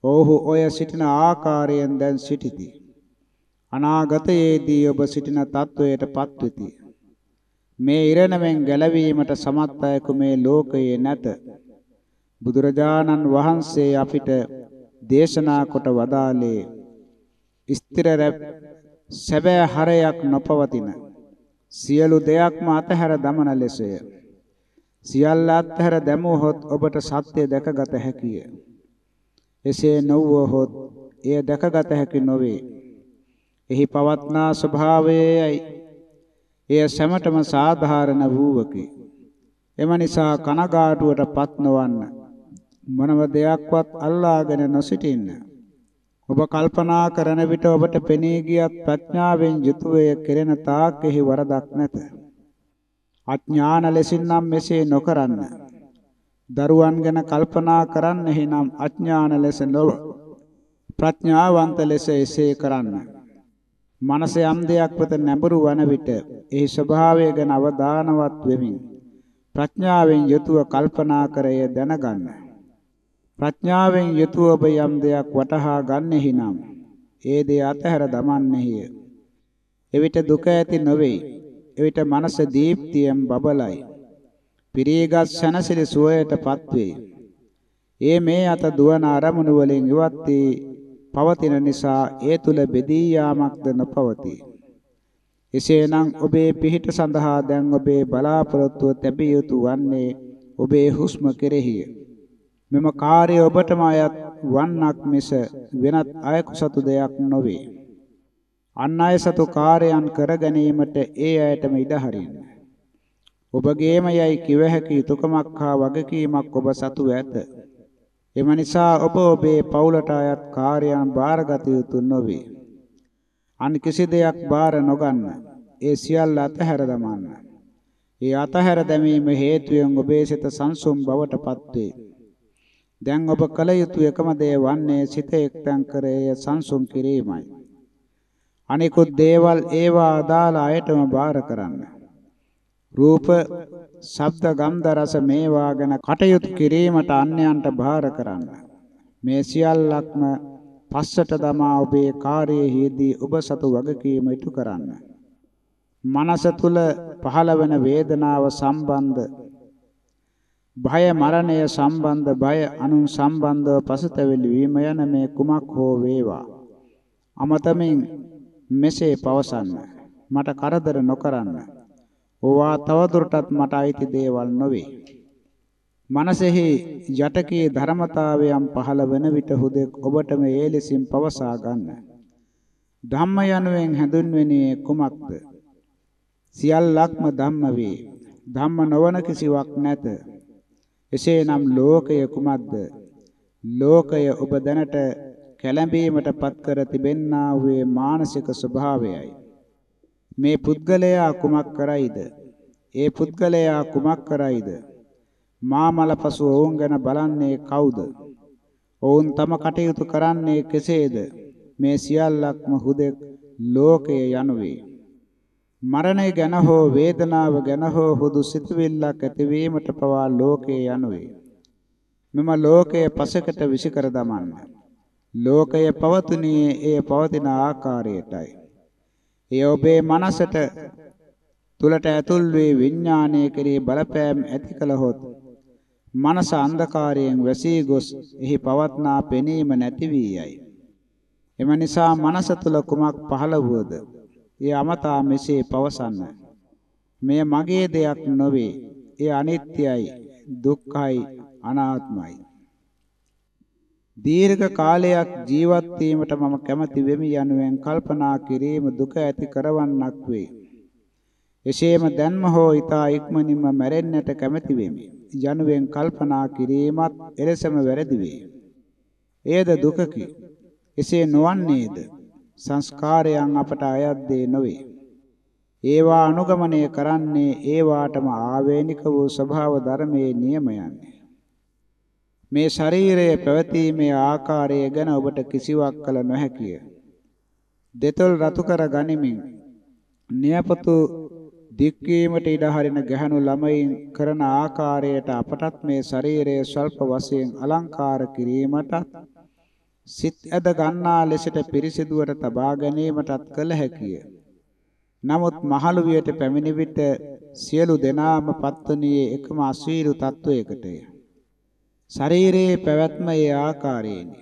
ඔහු ඔය සිටින ආකාරයෙන් දැන් සිටිති. අනාගතයේදී ඔබ සිටින තත්වයටපත් වෙති. මේ ඉරණමෙන් ගැලවීමට සමත් අයෙකු මේ ලෝකයේ නැත. බුදුරජාණන් වහන්සේ අපිට දේශනා කොට වදාළේ ස්ථිර සැබෑ හරයක් නොපවතින සියලු දෙයක්ම අතහැර දමන ලෙසය. සියල්ල අත්හැර දැමුවහොත් ඔබට සත්‍ය දැකගත හැකිය. එසේ නොවුවහොත් එය දැකගත හැකි නොවේ. එහි පවත්නා ස්වභාවයයි එය සැමටම සාධාරණ වූවකි. එම නිසා කනගාටුවටපත් නොවන්න. මොනම දෙයක්වත් අල්ලාගෙන නොසිටින්න. ඔබ කල්පනා කරන විට ඔබට පෙනී ගියත් ප්‍රඥාවෙන් යුතුව කෙරෙන තාක් එහි වරදක් නැත. අඥාන ලෙසින් නම් මෙසේ නොකරන්න. දරුවන් ගැන කල්පනා කරන්න එහිනම් අඥාන ලෙස නොව ප්‍රඥාවන්ත ලෙස එසේ කරන්න. මනස යම් දෙයක් වෙත නැඹුරු වන විට එහි ස්වභාවය ගැන අවධානවත් වෙමින් ප්‍රඥාවෙන් යුතුව කල්පනා කරය දැනගන්න. ප්‍රඥාවෙන් යුතුව ඔබ යම් දෙයක් වටහා ගන්නෙහි නම් ඒ දේ අතහැර දමන්නේය. එවිට දුක ඇති නොවේ. එවිට මනස දීප්තියෙන් බබලයි. පිරීගත් සනසිරි සුවයටපත් වේ. ඒ මේ අත දුවන අරමුණු වලින් ඉවත් වී පවතින නිසා ඒ තුල බෙදී යාමක්ද නොපවතී. එසේනම් ඔබේ පිහිට සඳහා දැන් ඔබේ බලාපොරොත්තුව තැබිය යුතු වන්නේ ඔබේ හුස්ම කෙරෙහිය. මෙම කාර්යය ඔබටම අයත් වන්නක් මිස වෙනත් අයෙකු සතු දෙයක් නොවේ. අන් අය සතු කාර්යයන් කර ගැනීමට ඒ අයටම ඉඩ හරින්න. ඔබගේම යයි කිව හැකි යුතුයකමක් හා වගකීමක් ඔබ සතු ඇත. එම නිසා ඔබ ඔබේ පවුලට අයත් කාර්යයන් බාරගත යුතු නොවේ. අන් කිසි දෙයක් බාර නොගන්න. ඒ සියල්ල අතහැර දමන්න. ඒ අතහැර දැමීම හේතුවෙන් ඔබේ සිත සංසුම් බවට පත්වේ. දැන් ඔබ කල යුතු එකම දේ වන්නේ සිත එක්තැන් කර එය සංසුම් කිරීමයි. අනිකුත් දේවල් ඒවා අදාළ අයටම බාර කරන්න. රූප, ශබ්ද, ගන්ධ, රස මේවා ගැන කටයුතු කිරීමට අන්‍යයන්ට බාර කරන්න. මේ සියල්ලක්ම පස්සට දමා ඔබේ කාර්යයේදී ඔබ සතු වගකීම ඉටු කරන්න. මනස තුල පහළ වෙන වේදනාව සම්බන්ධ භය මරණය සම්බන්ධ භය අනුන් සම්බන්ධව පසුතැවිලි වීම යන මේ කුමක් හෝ වේවා අමතමින් මෙසේ පවසන්න මට කරදර නොකරන්න ඕවා තවදුරටත් මට අයිති දේවල් නොවේ. මනසෙහි යටකේ ධර්මතාවයන් පහළ වෙන විට හුදෙක් ඔබටම ඒ ලෙසින් පවසා ගන්න. ධම්ම යනුවෙන් හැඳුන්වෙන්නේ කුමක්ද? සියල්ලක්ම ධම්ම වේ. ධම්ම නොවන කිසිවක් නැත. එසේනම් ලෝකය කුමක්ද? ලෝකය ඔබ දැනට කැළඹීමට පත් කර තිබෙන්නා වූ මානසික ස්වභාවයයි. මේ පුද්ගලයා කුමක් කරයිද? ඒ පුද්ගලයා කුමක් කරයිද? මාමල පසු ඔවුන් ගැන බලන්නේ කවුද? ඔවුන් තම කටයුතු කරන්නේ කෙසේද? මේ සියල්ලක්ම හුදෙක් ලෝකය යනුවේ. මරණය ගැන හෝ වේදනාව ගැන හෝ හුදු සිතුවිල්ලක් ඇතිවීමට පවා ලෝකයේ යනුවේ. මෙම ලෝකයේ පසකට විසිකර දමන්න. ලෝකය පවතුනේ එය පවතින ආකාරයටයි. එය ඔබේ මනසට තුලට ඇතුල් වී විඥානයේ කෙරෙහි බලපෑම් ඇති කළහොත් මනස අන්ධකාරයෙන් වැසී ගොස් එහි පවත්නා පෙනීම නැති වී යයි. එම නිසා මනස තුල කුමක් පහළ වුවද ඒ අමතා මෙසේ පවසන්න. මෙය මගේ දෙයක් නොවේ. ඒ අනිත්‍යයි, දුක්ඛයි, අනාත්මයි. දීර්ඝ කාලයක් ජීවත් වීමට මම කැමති වෙමි යනුවෙන් කල්පනා කිරීම දුක ඇති කරවන්නක් වේ. එසේම දැන්ම හෝ ඊතා ඉක්මනින්ම මැරෙන්නට කැමති වෙමි. යනුවෙන් කල්පනා කිරීමත් එලෙසම වැරදි වේ. එයද දුකකි. එසේ නොවන්නේද? සංස්කාරයන් අපට අයත් දේ නොවේ. ඒවා අනුගමනය කරන්නේ ඒවාටම ආවේනික වූ ස්වභාව ධර්මයේ නියමයන්නේ. මේ ශරීරයේ පැවතීමේ ආකාරය ගැන ඔබට කිසිවක් කල නොහැකිය. දෙතොල් රතු කර ගනිමින් නියපොතු දික්වීමට ඉඩ හරින ගැහණු ළමයින් කරන ආකාරයට අපටත් මේ ශරීරය ස්වල්ප වශයෙන් අලංකාර කිරීමටත් සිත් ඇද ගන්නා ලෙසට පිරිසිදුවට තබා ගැනීමටත් කළ හැකිය. නමුත් මහලු වියට පැමිණි විට සියලු දෙනාම පත්වනියේ එකම අසීරු තත්වයකටය. ශරීරයේ පැවැත්ම ඒ ආකාරයෙනි.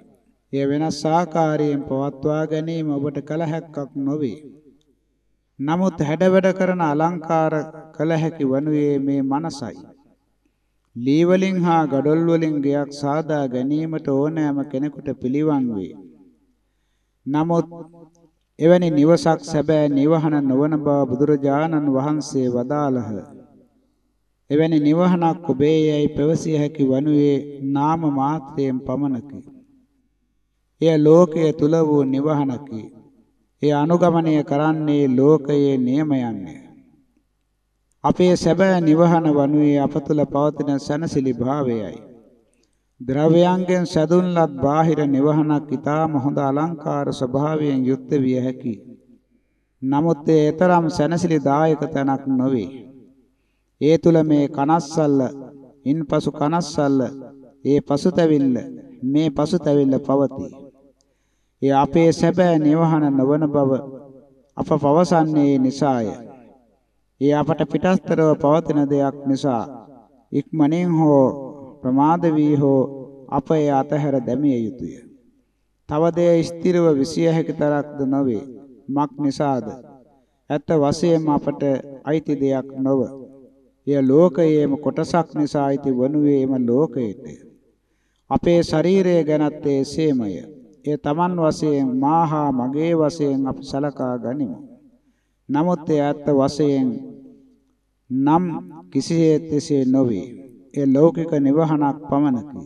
එය වෙනස් ආකාරයෙන් පවත්වා ගැනීම ඔබට කල හැක්කක් නොවේ. නමුත් හැඩවැඩ කරන අලංකාර කළ හැකි වනුයේ මේ මනසයි. ලී වලින් හා ගඩොල් වලින් ගයක් සාදා ගැනීමට ඕනෑම කෙනෙකුට පිළිවන් වේ. නමුත් එවැනි නිවසක් සැබෑ නිවහන නොවන බව බුදුරජාණන් වහන්සේ වදාළහ. එවැනි නිවහනක් ඔබේ යයි පැවසිය හැකි වනුයේ නාම මාත්‍රයෙන් පමණකි. එය ලෝකයේ තුල වූ නිවහනකි. එය අනුගමනය කරන්නේ ලෝකයේ නියමයන්ය. අපේ සැබෑ නිවහන වනුයේ අප තුළ පවතින සනසිලි භාවයයි. ද්‍රව්‍යයන්ගෙන් සැදුන්ලත් බාහිර නිවහනක් ඊටාම හොඳ අලංකාර ස්වභාවයෙන් යුක්ත විය හැකි. නමුත් ඒ තරම් සනසිලි දායක තැනක් නොවේ. ඒ තුල මේ කනස්සල්ල, ඉන්පසු කනස්සල්ල, ඒ පසුතැවිල්ල, මේ පසුතැවිල්ල පවතී. ඒ අපේ සැබෑ නිවහන නොවන බව අප පවසන්නේ නිසාය. ඒ අපට පිටස්තරව පවතින දෙයක් නිසා ඉක්මනින් හෝ ප්‍රමාද වී හෝ අප ඒ අතහැර දැමිය යුතුය. තව දේ ස්ථිරව විසිය හැකි තරක්ද නොවේ. මක් නිසාද? ඇත්ත වශයෙන්ම අපට අයිති දෙයක් නොව. එය ලෝකයේම කොටසක් නිසා අයිති වනුයේම ලෝකයට. අපේ ශරීරය ගැනත් එසේමය. ඒ Taman වශයෙන් මාහා මගේ වශයෙන් අපි සලකා ගනිමු. නමුත් ඒ ඇත්ත වශයෙන් නම් කිසිසේත් එසේ නොවේ. ඒ ලෞකික නිවහනක් පමණකි.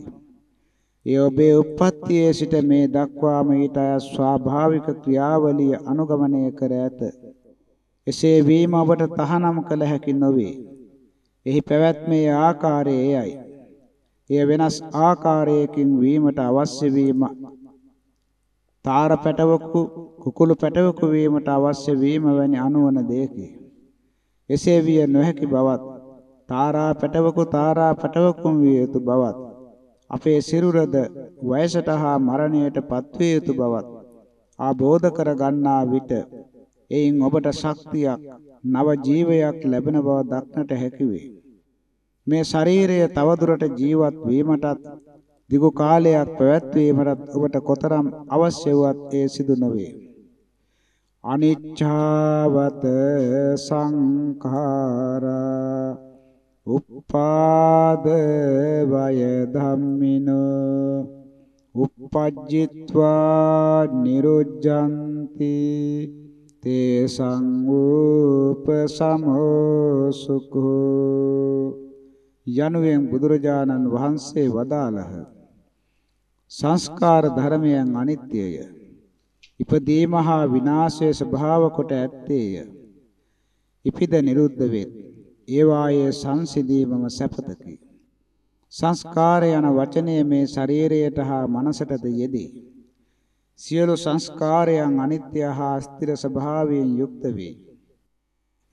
ඒ ඔබේ උප්පත්තියේ සිට මේ දක්වාම ඊට අය ස්වාභාවික ක්‍රියාවලිය අනුගමනය කර ඇත. එසේ වීම ඔබට තහනම් කළ හැකි නොවේ. එහි පැවැත්මේ ආකාරය එයයි. එය වෙනස් ආකාරයකින් වීමට අවශ්‍ය වීම තාර පැටවකු කුකුළු පැටවකු වීමට අවශ්‍ය වීම වැනි අනුවන දෙයකි. එසේ විය නොහැකි බවත් තාරා පැටවකු තාරා පැටවකුම් විය යුතු බවත් අපේ සිරුරද වයසට හා මරණයට පත්විය යුතු බවත් ආબોධ කර ගන්නා විට එයින් ඔබට ශක්තියක් නව ජීවයක් ලැබෙන බව දක්නට හැකිවේ. මේ ශරීරය තවදුරට ජීවත් වීමටත් දිගු කාලයක් පැවැත්වීමටත් ඔබට කොතරම් අවශ්‍ය වුවත් ඒ සිදු නොවේ. අනිච්ඡාවත සංඛාරා උපාද වය ධම්මිනෝ උපජ්ජිත්වා නිරුජ්ජಂತಿ තේ සංූප සමෝසුකෝ යනුවෙන් බුදුරජාණන් වහන්සේ වදාළහ. සංස්කාර ධර්මයන් අනිත්‍යය. ඉපදීම හා විනාශයේ ස්වභාව කොට ඇත්තේය. ඉපිද නිරුද්ධ වේ ඒවායේ සංසිඳීමම සැපතකි. සංස්කාර යන වචනය මේ ශරීරයට හා මනසටද යෙදී. සියලු සංස්කාරයන් අනිත්‍ය හා ස්ථිර ස්වභාවයෙන් යුක්ත වේ.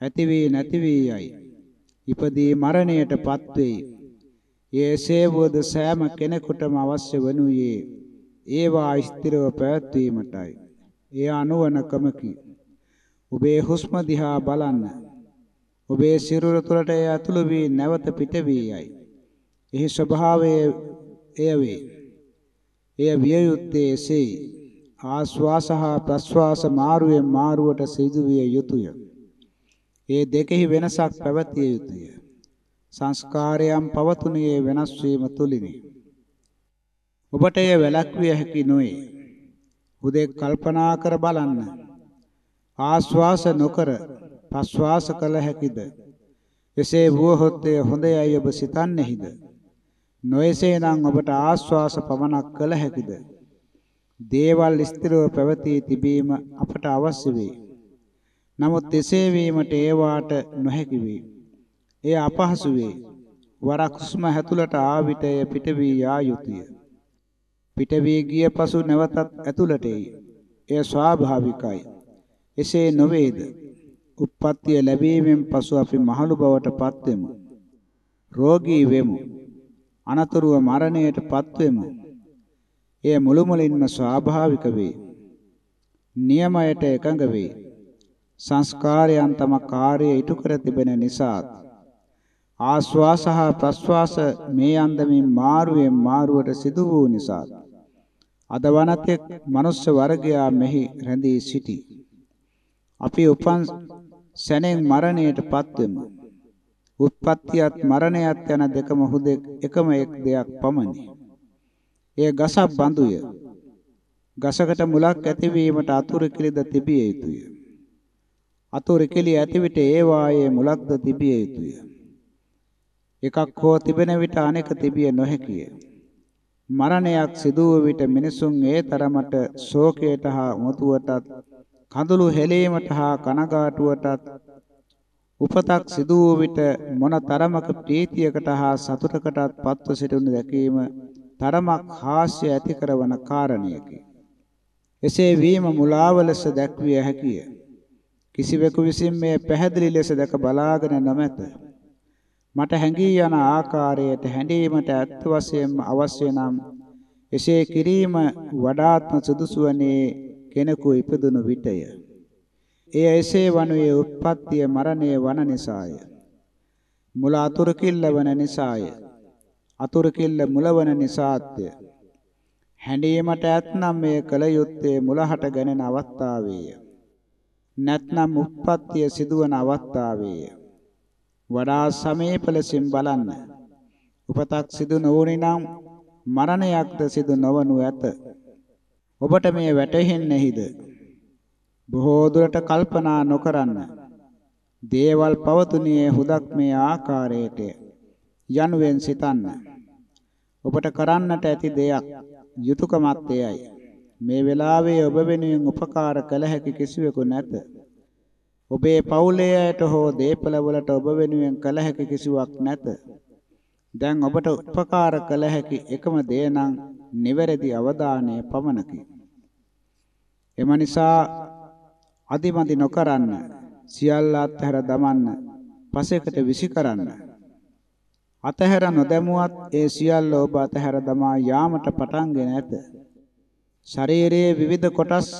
ඇති වී නැති වී යයි. ඉපදී මරණයටපත් වේ. යේසේ වූද සෑම කෙනෙකුටම අවශ්‍ය වනුයේ ඒවා ස්ථිරව පැවැත්වීමටයි. එය අනුවනකමකි. ඔබේ හුස්ම දිහා බලන්න. ඔබේ සිරුර තුළට එය ඇතුළු වී නැවත පිට වී යයි. එහි ස්වභාවය එය වේ. එය විය යුත්තේ එසේයි. ආශ්වාස හා ප්‍රශ්වාස මාරුවෙන් මාරුවට සිදුවිය යුතුය. ඒ දෙකෙහි වෙනසක් පැවතිය යුතුය. සංස්කාරයන් පවතුනේ වෙනස් වීම තුලිනි. ඔබට එය වැළැක්විය හැකි නොවේ. හුදෙක් කල්පනා කර බලන්න. ආශ්වාස නොකර ප්‍රශ්වාස කළ හැකිද? එසේ වුවහොත් එය හොඳයයි ඔබ සිතන්නේහිද? නොයසේනම් ඔබට ආශ්වාස පමණක් කළ හැකිද? දේවල් ස්ථිරව පැවතී තිබීම අපට අවශ්‍ය වේ. නමුත් එසේ වීමට ඒවාට නොහැකි වේ. එය අපහසු වේ. වරක් හුස්ම ඇතුළට ආ විට එය පිට වී යා යුතුය. පිට වී ගිය පසු නැවතත් ඇතුළට එයි. එය ස්වාභාවිකයි. එසේ නොවේද? උප්පත්තිය ලැබීමෙන් පසු අපි මහලු බවට පත් වෙමු. රෝගී වෙමු. අනතුරුව මරණයට පත් වෙමු. එය මුළුමනින්ම ස්වාභාවික වේ. නියමයට එකඟ වේ. සංස්කාරයන් තම කාර්යය ඉටු කර තිබෙන නිසා ආශ්වාස හා ප්‍රශ්වාස මේ අන්දමින් මාරුවෙන් මාරුවට සිදු වූ නිසා අද වනතෙක් මනුෂ්‍ය වර්ගයා මෙහි රැඳී සිටි. අපි උපන් සැනෙන් මරණයට පත්වෙමු. උත්පත්තියත් මරණයත් යන දෙකම හුදෙක් එකම එක් දෙයක් පමණි. එය ගසක් බඳුය. ගසකට මුලක් ඇතිවීමට අතුරු කිලිද තිබිය යුතුය. අතුරු කිලි ඇති විට ඒ වායේ මුලක්ද තිබිය යුතුය. එකක් හෝ තිබෙන විට අනෙක තිබිය නොහැකිය. මරණයක් සිදු වූ විට මිනිසුන් ඒ තරමට ශෝකයට හා උමතුවටත් කඳුළු හෙලීමට හා කනගාටුවටත් උපතක් සිදු වූ විට මොන තරමක ප්‍රීතියකට හා සතුටකටත් පත්ව සිටිනු දැකීම තරමක් හාස්‍ය ඇති කරවන කාරණයකි. එසේ වීම මුලාව ලෙස දැක්විය හැකිය. කිසිවෙකු විසින් මේ පැහැදිලි ලෙස දැක බලාගෙන නොමැත. මට හැඟී යන ආකාරයට හැඬීමට ඇත්ත වශයෙන්ම අවශ්‍ය නම් එසේ කිරීම වඩාත්ම සුදුසු වන්නේ කෙනෙකු ඉපදුණු විටය. එය එසේ වනුයේ උත්පත්තිය මරණය වන නිසාය. මුල අතුරු කිල්ල වන නිසාය. අතුරු කිල්ල මුලවන නිසාත්ය. හැඬීමට ඇතනම් මේ කල යුත්තේ මුලහට ගැනෙන අවස්ථාවේය. නැත්නම් උප්පත්තිය සිදුවන අවස්ථාවේය. වඩා සමීප ලෙසින් බලන්න. උපතක් සිදු නොවුනි නම් මරණයක්ද සිදු නොවනු ඇත. ඔබට මේ වැටහෙන්නේහිද? බොහෝ දුරට කල්පනා නොකරන්න. දේවල් පවතුනේ හුදක් මේ ආකාරයට යනුවෙන් සිතන්න. ඔබට කරන්නට ඇති දෙයක් යුතුයකමත් එයයි. මේ වෙලාවේ ඔබ වෙනුවෙන් උපකාර කළ හැකි කිසිවෙකු නැත. ඔබේ පවුලේ අයට හෝ දීපලවලට ඔබ වෙනුවෙන් කළ හැකි කිසිවක් නැත. දැන් ඔබට උපකාර කළ හැකි එකම දේ නම් නිවැරදි අවධානය පමණකි. එම නිසා අදිමදි නොකරන්න සියල්ල අත්හැර දමන්න පසෙකට විසි කරන්න අතහැර නොදැමුවත් ඒ සියල්ල ඔබ අතහැර දමා යාමට පටන්ගෙන ඇත ශරීරයේ විවිධ කොටස්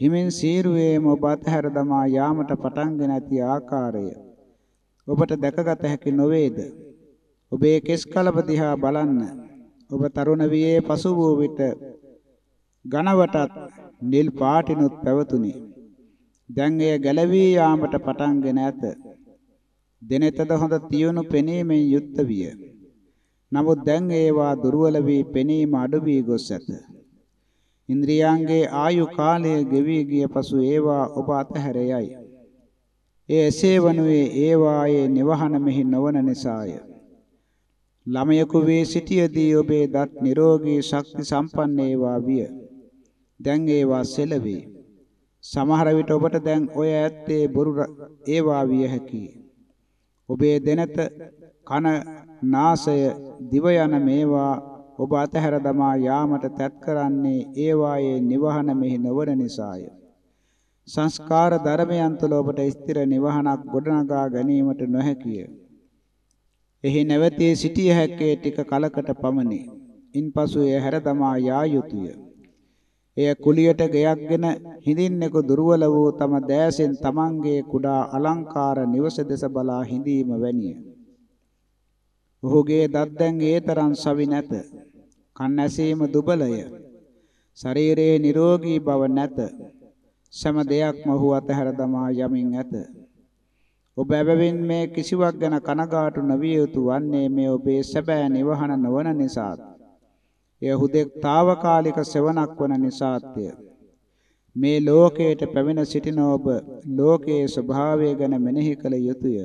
හිමින් සීරුවේම ඔබ අතහැර දමා යාමට පටන්ගෙන ඇති ආකාරය ඔබට දැකගත හැකි නොවේද? ඔබේ කෙස් කලප දිහා බලන්න. ඔබ තරුණ වියේ පසු වූ විට ඝනවටත් නිල් පාටිනුත් පැවතුනි. දැන් එය ගැලවී යාමට පටන්ගෙන ඇත. දිනෙතද හොඳ තියුණු පෙනීමෙන් යුක්ත විය. නමුත් දැන් ඒවා දුර්වල වී පෙනීම අඩු වී ගොස් ඇත. ඉන්ද්‍රියාංගේ ආයු කාලය ගෙවි ගිය පසු ඒවා ඔබ අතහැර යයි. ඒ එසේ වනුයේ ඒවායේ නිවහන මෙහි නොවන නිසාය. ළමයෙකු වේ සිටියදී ඔබේ දත් නිරෝගී ශක්ති සම්පන්න ඒවා විය. දැන් ඒවා සෙලවේ. සමහර විට ඔබට දැන් ඔය ඇත්තේ බොරු ඒවා විය හැකියි. ඔබේ දෙනත කන නාසය දිව යන මේවා ඔබ අතහැර දමා යාමට තැත් කරන්නේ ඒවායේ නිවහන මෙහි නොවන නිසාය. සංස්කාර ධර්මයන් තුළ ඔබට ස්ථිර නිවහනක් ගොඩනගා ගැනීමට නොහැකිය. එහි නැවතී සිටිය හැක්කේ ටික කලකට පමණි. ඉන්පසු එය හැර දමා යා යුතුය. එය කුලියට ගයක්ගෙන හිඳින්නෙකු දුර්වල වූ තම දෑසෙන් තමන්ගේ කුඩා අලංකාර නිවස දෙස බලා හිඳීම වැනිය. ඔහුගේ දත් දැන් ඒ තරම් සවි නැත. කන් ඇසීම දුබලය. ශරීරයේ නිරෝගී බව නැත. සෑම දෙයක්ම ඔහු අතහැර දමා යමින් ඇත. ඔබ එබැවින් මේ කිසිවක් ගැන කනගාටු නොවිය යුතු වන්නේ මේ ඔබේ සැබෑ නිවහන නොවන නිසාත්. එය හුදෙක් తాවකාලික සෙවණක් වන නිසාත්ය. මේ ලෝකයට පැමිණ සිටින ඔබ ලෝකයේ ස්වභාවය ගැන මෙනෙහි කළ යුතුය.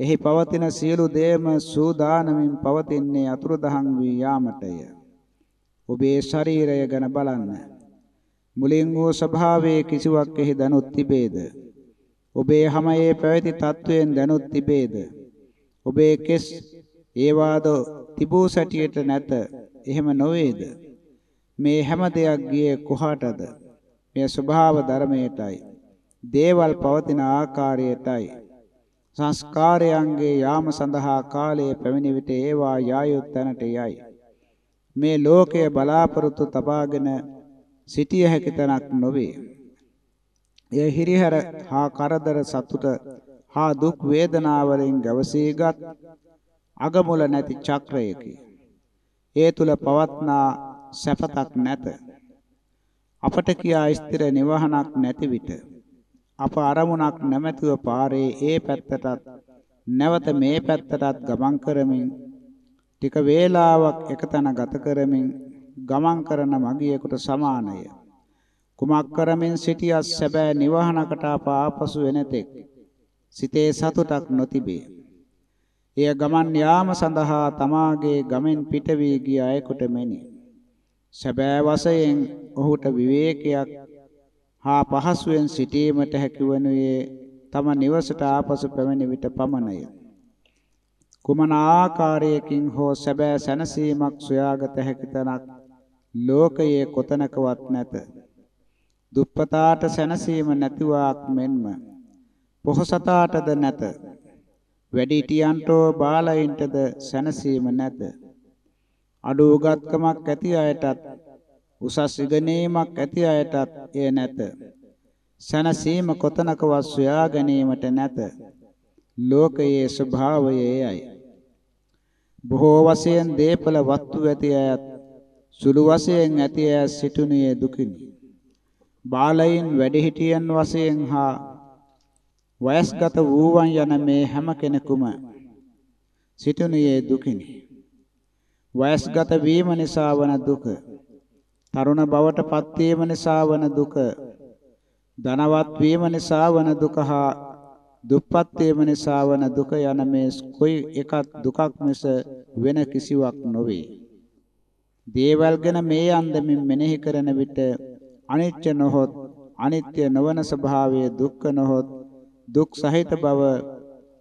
එහි පවතින සියලු දේම සූදානමින් පවතින්නේ අතුරුදහන් වී යාමටය. ඔබේ ශරීරය ගැන බලන්න. මුලින් වූ ස්වභාවයේ කිසිවක් එහි දැනුත් තිබේද? ඔබේ හැමයේ පැවති තත්වයෙන් දැනුත් තිබේද? ඔබේ කෙස් ඒවාද තිබූ සැටියට නැත එහෙම නොවේද? මේ හැම දෙයක් ගියේ කොහාටද? මේ ස්වභාව ධර්මයටයි. දේවල් පවතින ආකාරයටයි. සංස්කාරයන්ගේ යාම සඳහා කාලයේ පැමිණි විට ඒවා යායුත් තැනට යයි. මේ ලෝකය බලාපොරොත්තු තබාගෙන සිටිය හැකි තැනක් නොවේ. එය හිරිහැර හා කරදර සතුට හා දුක් වේදනාවලින් ගැවසීගත් අගමුල නැති චක්‍රයකි. ඒ තුල පවත්නා සැපතක් නැත. අපට කියා ස්ථිර නිවහනක් නැති විට අප අරමුණක් නැමැතිව පාරේ ඒ පැත්තටත් නැවත මේ පැත්තටත් ගමන් කරමින් ටික වේලාවක් එකතැන ගත කරමින් ගමන් කරන මගියෙකුට සමානය. කුමක් කරමින් සිටියත් සැබෑ නිවහනකට අප ආපසු එනතෙක් සිතේ සතුටක් නොතිබේ. එය ගමන් යාම සඳහා තමාගේ ගමෙන් පිට වී ගිය අයෙකුට මෙනි. සැබෑ වශයෙන් ඔහුට විවේකයක් හා පහසුවෙන් සිටීමට හැකිවනුයේ තම නිවසට ආපසු පැමිණි විට පමණය. කුමන ආකාරයකින් හෝ සැබෑ සැනසීමක් සොයාගත හැකි තැනක් ලෝකයේ කොතනකවත් නැත. දුප්පතාට සැනසීම නැතිවාක් මෙන්ම පොහොසතාටද නැත. වැඩිහිටියන්ටෝ බාලයින්ටද සැනසීම නැත. අඩු උගත්කමක් ඇති අයටත් උසස් ඉගෙනීමක් ඇති අයටත් එය නැත. සැනසීම කොතනකවත් සොයා ගැනීමට නැත. ලෝකයේ ස්වභාවය එයයි. බොහෝ වශයෙන් දීපල වස්තු ඇති අයත් සුළු වශයෙන් ඇති ඈ සිටුනියේ දුකිනි. බාලයින් වැඩිහිටියන් වශයෙන් හා වයස්ගත වූවන් යන මේ හැම කෙනෙකුම සිටුනියේ දුකිනි. වයස්ගත වීම නිසා වන දුක, තරුණ බවට පත්වීම නිසා වන දුක, ධනවත් වීම නිසා වන දුක හා දුප්පත් වීම නිසා වන දුක යන මේ කොයි එකක් දුකක් මිස වෙන කිසිවක් නොවේ. දේවල් ගැන මේ අන්දමින් මෙනෙහි කරන විට අනිත්‍ය නොහොත් අනිත්‍ය නොවන ස්වභාවය දුක්ඛ නොහොත් දුක් සහිත බව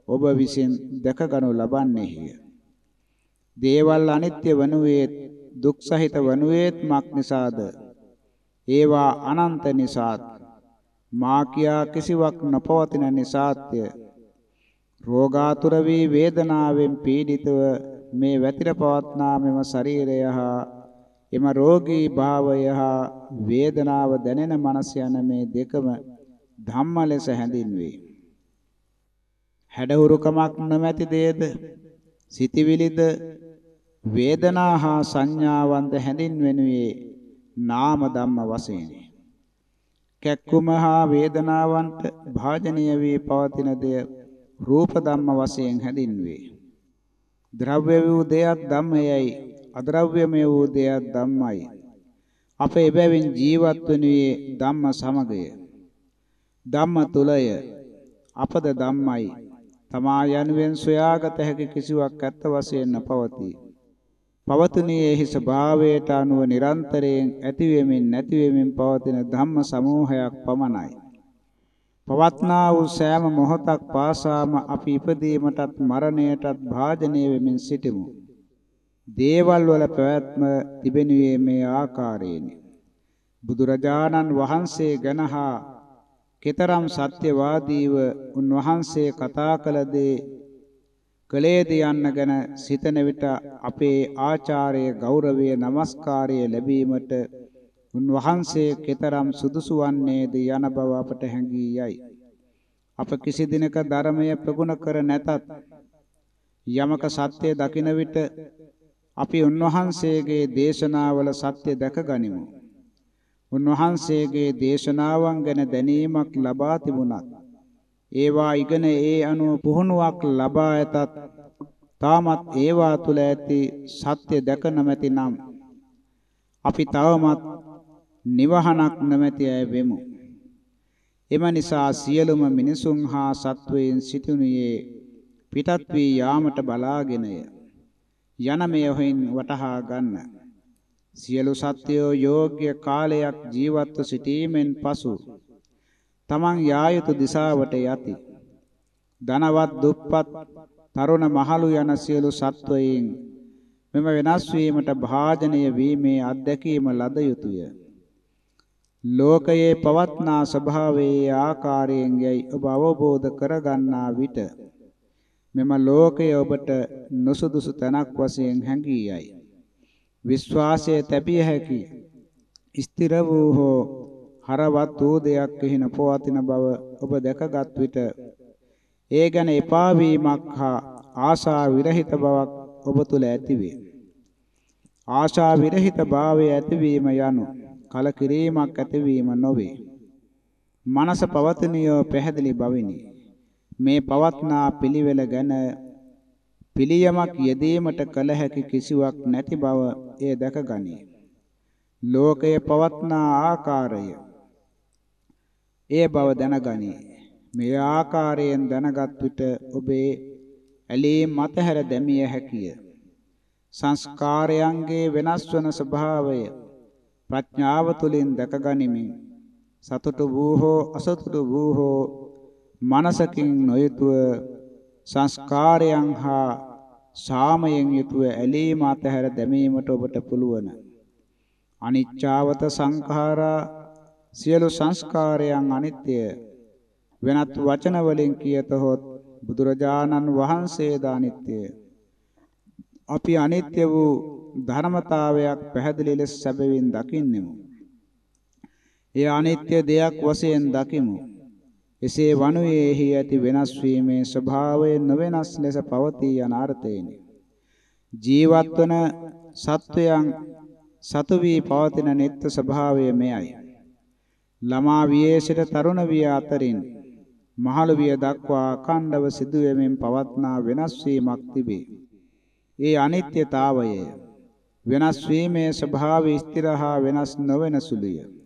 ඔබ විසින් දැකගනු ලබන්නේය. දේවල් අනිත්‍ය වනුයේ දුක් සහිත වනුයේත් මක් නිසාද? ඒවා අනන්ත නිසාත් මා කියා කිසිවක් නොපවතින නිසාත්ය. රෝගාතුර වී වේදනාවෙන් පීඩිතව මේ වැතිර පවත්නා මෙම ශරීරය හා එම රෝගී භාවය හා වේදනාව දැනෙන මනස යන මේ දෙකම ධම්ම ලෙස හැඳින්වේ. හැඩහුරුකමක් නොමැති දේද සිතිවිලිද වේදනා හා සංඥාවන්ද හැඳින්වෙනුයේ නාම ධම්ම වශයෙන්. කැක්කුම හා වේදනාවන්ට භාජනීය වී පවතින දෙය රූප ධම්ම වශයෙන් හැඳින්වේ. ද්‍රව්‍ය වූ දෙයක් ධම්මයයි අද්‍රව්‍යමය වූ දෙයක් ධම්මයි. අප එබැවින් ජීවත් වනුයේ ධම්ම සමගය. ධම්ම තුලය අපද ධම්මයි. තමා යනුවෙන් සොයාගත හැකි කිසිවක් ඇත්ත වශයෙන් නොපවතී. පවතුනේහි ස්වභාවයට අනුව නිරන්තරයෙන් ඇතිවෙමින් නැතිවෙමින් පවතින ධම්ම සමූහයක් පමණයි. පවත්නා වූ සෑම මොහොතක් පාසාම අපි ඉපදීමටත් මරණයටත් භාජනය වෙමින් සිටිමු. දේවල් වල පැවැත්ම තිබෙනුයේ මේ ආකාරයෙනි. බුදුරජාණන් වහන්සේ ගැන හා කතරම් සත්‍යවාදීව උන්වහන්සේ කතා කළ දේ කලේද යන්න ගැන සිතන විට අපේ ආචාර්ය ගෞරවය নমස්කාරය ලැබීමට උන්වහන්සේ කතරම් සුදුසු වන්නේද යන බව අපට හැඟී යයි. අප කිසි දිනක ධර්මය ප්‍රගුණ කර නැතත් යමක සත්‍ය දකින විට අපි උන්වහන්සේගේ දේශනාවල සත්‍ය දැක ගනිමු. උන්වහන්සේගේ දේශනාවන් ගැන දැනීමක් ලබා තිබුණත් ඒවා ඉගෙන ඒ අනුව පුහුණුවක් ලබා ඇතත් තාමත් ඒවා තුල ඇති සත්‍ය දැක නැමැති නම් අපි තවමත් නිවහනක් නැමැති අය වෙමු. එම නිසා සියලුම මිනිසුන් හා සත්වයන් සිටිනුයේ පිටත් වී යාමට බලාගෙනය. යන මේ හොයින් වටහා ගන්න. සියලු සත්වයෝ යෝග්‍ය කාලයක් ජීවත්ව සිටීමෙන් පසු තමන් යා යුතු දිශාවට යති. ධනවත් දුප්පත් තරුණ මහලු යන සියලු සත්වයින් මෙම වෙනස් වීමට භාජනය වීමේ අත්දැකීම ලද යුතුය. ලෝකයේ පවත්නා ස්වභාවයේ ආකාරයෙන් යයි ඔබ අවබෝධ කරගන්නා විට මෙම ලෝකය ඔබට නොසුදුසු තැනක් වශයෙන් හැඟී යයි. විශ්වාසය තැබිය හැකි ස්ථිර වූ හෝ හරවත් වූ දෙයක් එහි නොපවතින බව ඔබ දැකගත් විට ඒ ගැන එපා වීමක් හා ආශා විරහිත බවක් ඔබ තුල ඇතිවේ. ආශා විරහිත භාවය ඇතිවීම යනු කලකිරීමක් ඇතිවීම නොවේ. මනස පවතිනිය පැහැදිලි බවිනි. මේ පවත්නා පිළිවෙල ගැන පිළියමක් යෙදීමට කල හැකි කිසිවක් නැති බව එය දැකගනී. ලෝකයේ පවත්නා ආකාරය ඒ බව දැනගනී. මේ ආකාරයෙන් දැනගත් විට ඔබේ ඇලී මතහැර දැමිය හැකිය. සංස්කාරයන්ගේ වෙනස් වන ස්වභාවය ප්‍රඥාව තුළින් දැකගනිමින් සතුටු වූ හෝ අසතුටු වූ හෝ මනසකින් නොයුතුව සංස්කාරයන් හා සාමයෙන් යුතුව ඇලීම අතහැර දැමීමට ඔබට පුළුවන්. අනිච්චාවත සංඛාරා සියලු සංස්කාරයන් අනිත්‍ය වෙනත් වචන වලින් කියතොත් බුදුරජාණන් වහන්සේද අනිත්‍යය. අපි අනිත්‍ය වූ ධර්මතාවයක් පැහැදිලි ලෙස සැබවින් දකින්නෙමු. ඒ අනිත්‍ය දෙයක් වශයෙන් දකිමු. එසේ වනුයේහි ඇති වෙනස් වීමේ ස්වභාවය නොවෙනස් ලෙස පවතී යන අර්ථයෙනි. ජීවත් වන සත්වයන් සතු වී පවතින නිත්‍ය ස්වභාවය මෙයයි. ළමා වියේ සිට තරුණ විය අතරින් මහලු විය දක්වා අඛණ්ඩව සිදුවෙමින් පවත්නා වෙනස් වීමක් තිබේ. ඒ අනිත්‍යතාවය වෙනස් වීමේ ස්වභාවය ස්ථිර හා වෙනස් නොවන සුළුය.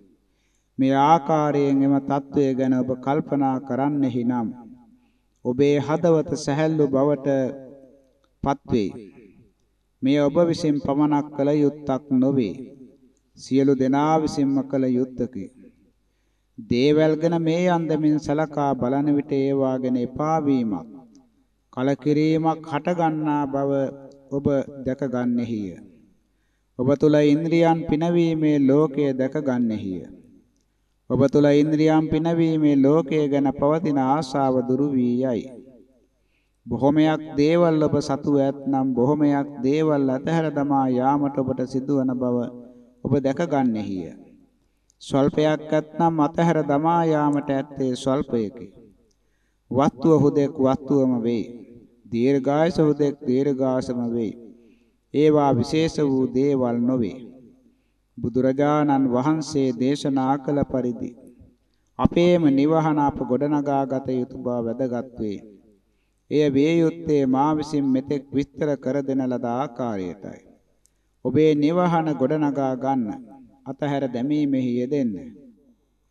මේ ආකාරයෙන් එම తත්වය ගැන ඔබ කල්පනා කරන්නෙහි නම් ඔබේ හදවත සැහැල්ලු බවට පත්වේ. මේ ඔබ විසින් පමණක් කළ යුත්තක් නොවේ. සියලු දෙනා විසින්ම කළ යුත්තකි. දේවල් ගැන මේ අන්දමින් සලකා බලන විට ඒවා ගැන එපා වීමක් කලකිරීමක් හටගන්නා බව ඔබ දැක ගන්නෙහිය. ඔබ තුල ඉන්ද්‍රියන් පිනවීමේ ලෝකය දැක ගන්නෙහිය. ඔබ තුල ඉන්ද්‍රියන් පිනවීමේ ලෝකය ගැන පවතින ආශාව දුරු වී යයි. බොහොමයක් දේවල් ඔබ සතු ඇතනම් බොහොමයක් දේවල් අතහැර දමා යාමට ඔබට සිදුවන බව ඔබ දැක ගන්නෙහිය. ස්වල්පයක් ඇතනම් අතහැර දමා යාමට ඇත්තේ ස්වල්පයකි. වස්තුව හුදෙක් වස්තුවම වේ. දීර්ඝායස හුදෙක් දීර්ඝාසම වේ. ඒවා විශේෂ වූ දේවල් නොවේ. බුදුරජාණන් වහන්සේ දේශනා කළ පරිදි අපේම නිවහන අප ගොඩනගා ගත යුතු බව වැදගත් වේ. එය වේ යුත්තේ මා විසින් මෙතෙක් විස්තර කර දෙන ලද ආකාරයටයි. ඔබේ නිවහන ගොඩනගා ගන්න අතහැර දැමීමෙහි යෙදෙන්න.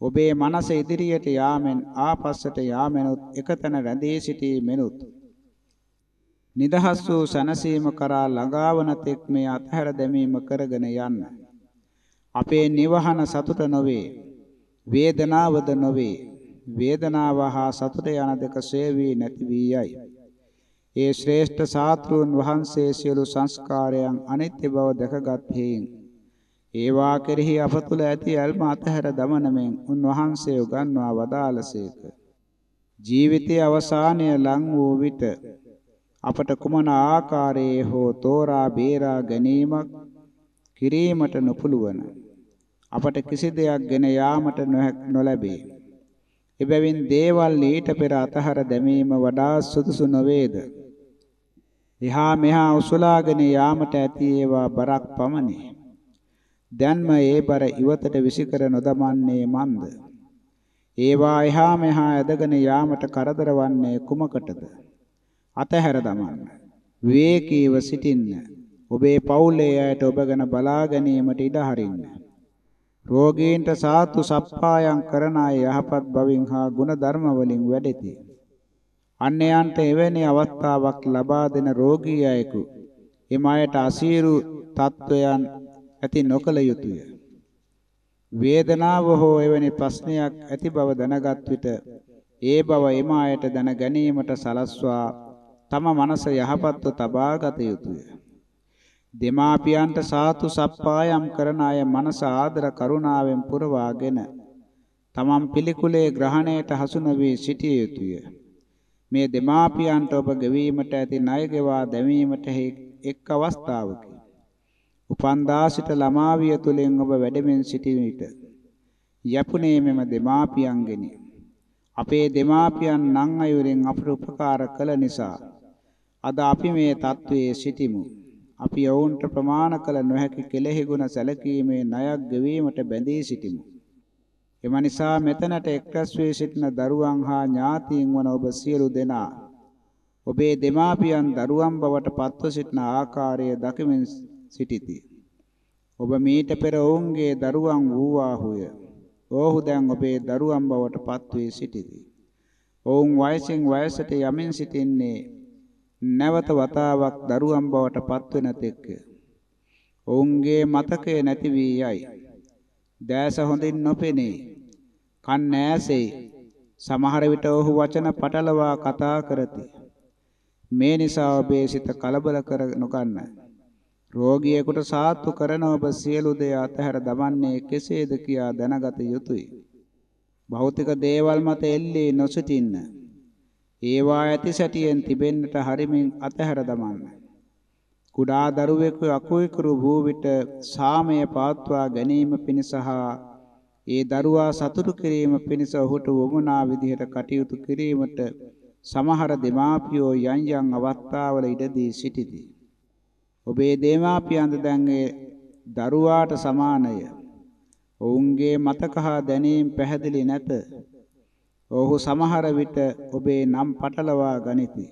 ඔබේ මනස ඉදිරියට යාමෙන් ආපස්සට යාමෙනුත් එකතැන රැඳී සිටීමෙනුත් නිදහස් වූ සනසීම කරා ළඟාවන තෙක් මේ අතහැර දැමීම කරගෙන යන්න. අපේ නිවහන සතුට නොවේ. වේදනාවද නොවේ. වේදනාව හා සතුට යන දෙක සේවී නැති වී යයි. ඒ ශ්‍රේෂ්ඨ සාත්‍රුන් වහන්සේ සියලු සංස්කාරයන් අනිත්‍ය බව දැකගත් හේයින් ඒවා කෙරෙහි අප තුළ ඇති ඇල්ම අතහැර දමන මෙන් උන්වහන්සේ උගන්වා වදාළසේක. ජීවිතයේ අවසානය ලං වූ විට අපට කුමන ආකාරයේ හෝ තෝරා බේරා ගැනීමක් කිරීමට නොපුළුවන. අපට කිසි දෙයක් ගෙන යාමට නොලැබේ. එබැවින් දේවල් ඊට පෙර අතහර දැමීම වඩා සුදුසු නොවේද? එහා මෙහා උසලාගෙන යාමට ඇති ඒවා බරක් පමණි. දැන්ම ඒ බර ඉවතට විසිකර නොදමන්නේ මන්ද? ඒවා එහා මෙහා ඇදගෙන යාමට කරදර වන්නේ කුමකටද? අතහැර දමන්න. විවේකීව සිටින්න. ඔබේ පවුලේ අයට ඔබ ගැන බලා ගැනීමට ඉඩ හරින්න. රෝගීන්ට සාතු සප්පායම් කරන අය යහපත් බවින් හා ගුණ ධර්ම වලින් වැඩෙති. අන්‍යයන්ට එවැනි අවස්ථාවක් ලබා දෙන රෝගී අයෙකු එම අයට අසීරු තත්වයන් ඇති නොකළ යුතුය. වේදනාව හෝ එවැනි ප්‍රශ්නයක් ඇති බව දැනගත් විට ඒ බව එම අයට දැන ගැනීමට සලස්වා තම මනස යහපත්ව තබාගත යුතුය. දෙමාපියන්ට සාතු සප්පායම් කරන අය මනස ආදර කරුණාවෙන් පුරවාගෙන තමන් පිළිකුලේ ග්‍රහණයට හසු නොවී සිටිය යුතුය. මේ දෙමාපියන්ට ඔබ ගෙවීමට ඇති ණය ගෙවා දැමීමට එක් අවස්ථාවකි. උපන්දා සිට ළමාවිය තුලින් ඔබ වැඩමින් සිටින විට යපුනේ මෙම දෙමාපියන්ගෙනි. අපේ දෙමාපියන් නම් අයුරින් අපට උපකාර කළ නිසා අද අපි මේ තත්වයේ සිටිමු. අපි ඔවුන්ට ප්‍රමාණ කළ නොහැකි කෙලෙහි ගුණ සැලකීමේ ණයක් ගෙවීමට බැඳී සිටිමු. එම නිසා මෙතනට එක්රැස් වී සිටින දරුවන් හා ඥාතීන් වන ඔබ සියලු දෙනා ඔබේ දෙමාපියන් දරුවන් බවට පත්ව සිටින ආකාරය දකිමින් සිටිති. ඔබ මීට පෙර ඔවුන්ගේ දරුවන් වූවාහුය. ඔව්හු දැන් ඔබේ දරුවන් බවට පත් වී සිටිති. ඔවුන් වයසින් වයසට යමින් සිටින්නේ නැවත වතාවක් දරුවන් බවට පත්වෙන තෙක්ය. ඔවුන්ගේ මතකය නැති වී යයි. දැස හොඳින් නොපෙනේ. කන් නැසෙයි. සමහර විට ඔහු වචන පටලවා කතා කරති. මේ නිසා ඔබේ සිත කලබල කර නොගන්න. රෝගියෙකුට සාත්තු කරන ඔබ සියලු දේ අතහැර දමන්නේ කෙසේද කියා දැනගත යුතුය. භෞතික දේවල් මත එල්ලී නොසිටින්න. ඒවා ඇති සැටියෙන් තිබෙන්නට හරිමින් අතහැර දමන්න. කුඩා දරුවෙකු අකුයිකරු වූ විට සාමය පාත්වා ගැනීම පිණිස හා ඒ දරුවා සතුටු කිරීම පිණිස ඔහුට වමනා විදිහට කටයුතු කිරීමට සමහර දෙමාපියෝ යම් යම් අවස්ථාවල ඉඩදී සිටිති. ඔබේ දෙමාපියන්ද දැන් දරුවාට සමානය. ඔවුන්ගේ මතක හා දැනීම් පැහැදිලි නැත. ඔහු සමහර විට ඔබේ නම් පටලවා ගනිති.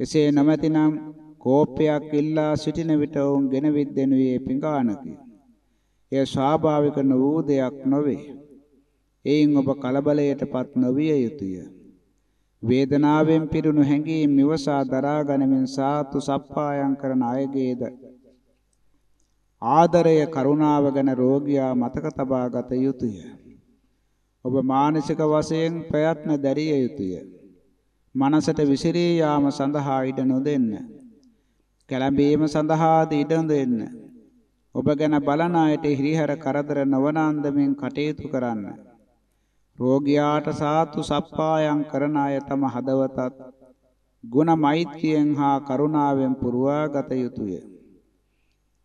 එසේ නොමැතිනම් කෝපයක් ඉල්ලා සිටින විට ඔවුන් ගෙනවිත් දෙනුයේ පිඟානකි. එය ස්වාභාවික නොවූ දෙයක් නොවේ. එයින් ඔබ කලබලයටපත් නොවිය යුතුය. වේදනාවෙන් පිරුණු හැඟීම් මිවසා දරා ගනිමින් සාතු සප්පායම් කරන අයගේද ආදරය කරුණාව ගැන රෝගියා මතක තබා ගත යුතුය. ඔබ මානසික වශයෙන් ප්‍රයත්න දැරිය යුතුය. මනසට විසිරී යාම සඳහා ඉඩ නොදෙන්න. කැළඹීම සඳහාද ඉඩ දෙන්න. ඔබ ගැන බලන අයට හිරිහැර කරදර නොවන අන්දමින් කටයුතු කරන්න. රෝගියාට සාතු සප්පායම් කරන අය තම හදවතත් ගුණ මෛත්‍රියෙන් හා කරුණාවෙන් පුරවා ගත යුතුය.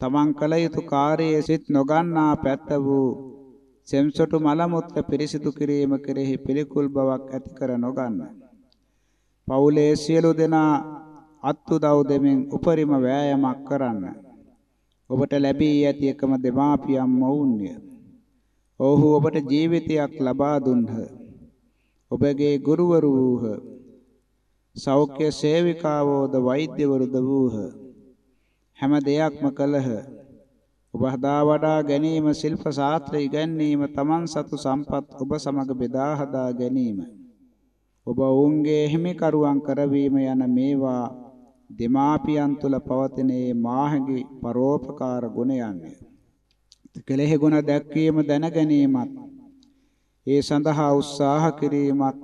තමන් කළ යුතු කාර්යයේ සිත් නොගන්නා පැත්ත වූ සෙම්සොටු මල මුත්‍ර පිරිසිදු කිරීම කෙරෙහි පිළිකුල් බවක් ඇති කර නොගන්න. පවුලේ සියලු දෙනා අත්උදව් දෙමින් උපරිම වෑයමක් කරන්න. ඔබට ලැබී ඇති එකම දෙමාපියන් මොවුන්ය. ඔව්හු ඔබට ජීවිතයක් ලබා දුන්හ. ඔබගේ ගුරුවරු වූහ. සෞඛ්‍ය සේවිකාවෝද වෛද්‍යවරුද වූහ. හැම දෙයක්ම කළහ. ඔබ හදා වඩා ගැනීම ශිල්ප ශාස්ත්‍ර ඉගැන්වීම තමන් සතු සම්පත් ඔබ සමග බෙදා හදා ගැනීම ඔබ ඔවුන්ගේ හිමිකරුවන් කරවීම යන මේවා දෙමාපියන් තුල පවතින මාහගේ පරෝපකාර ගුණයන්ය. කෙලෙහි ගුණ දැක්වීම දැන ගැනීමත් ඒ සඳහා උත්සාහ කිරීමත්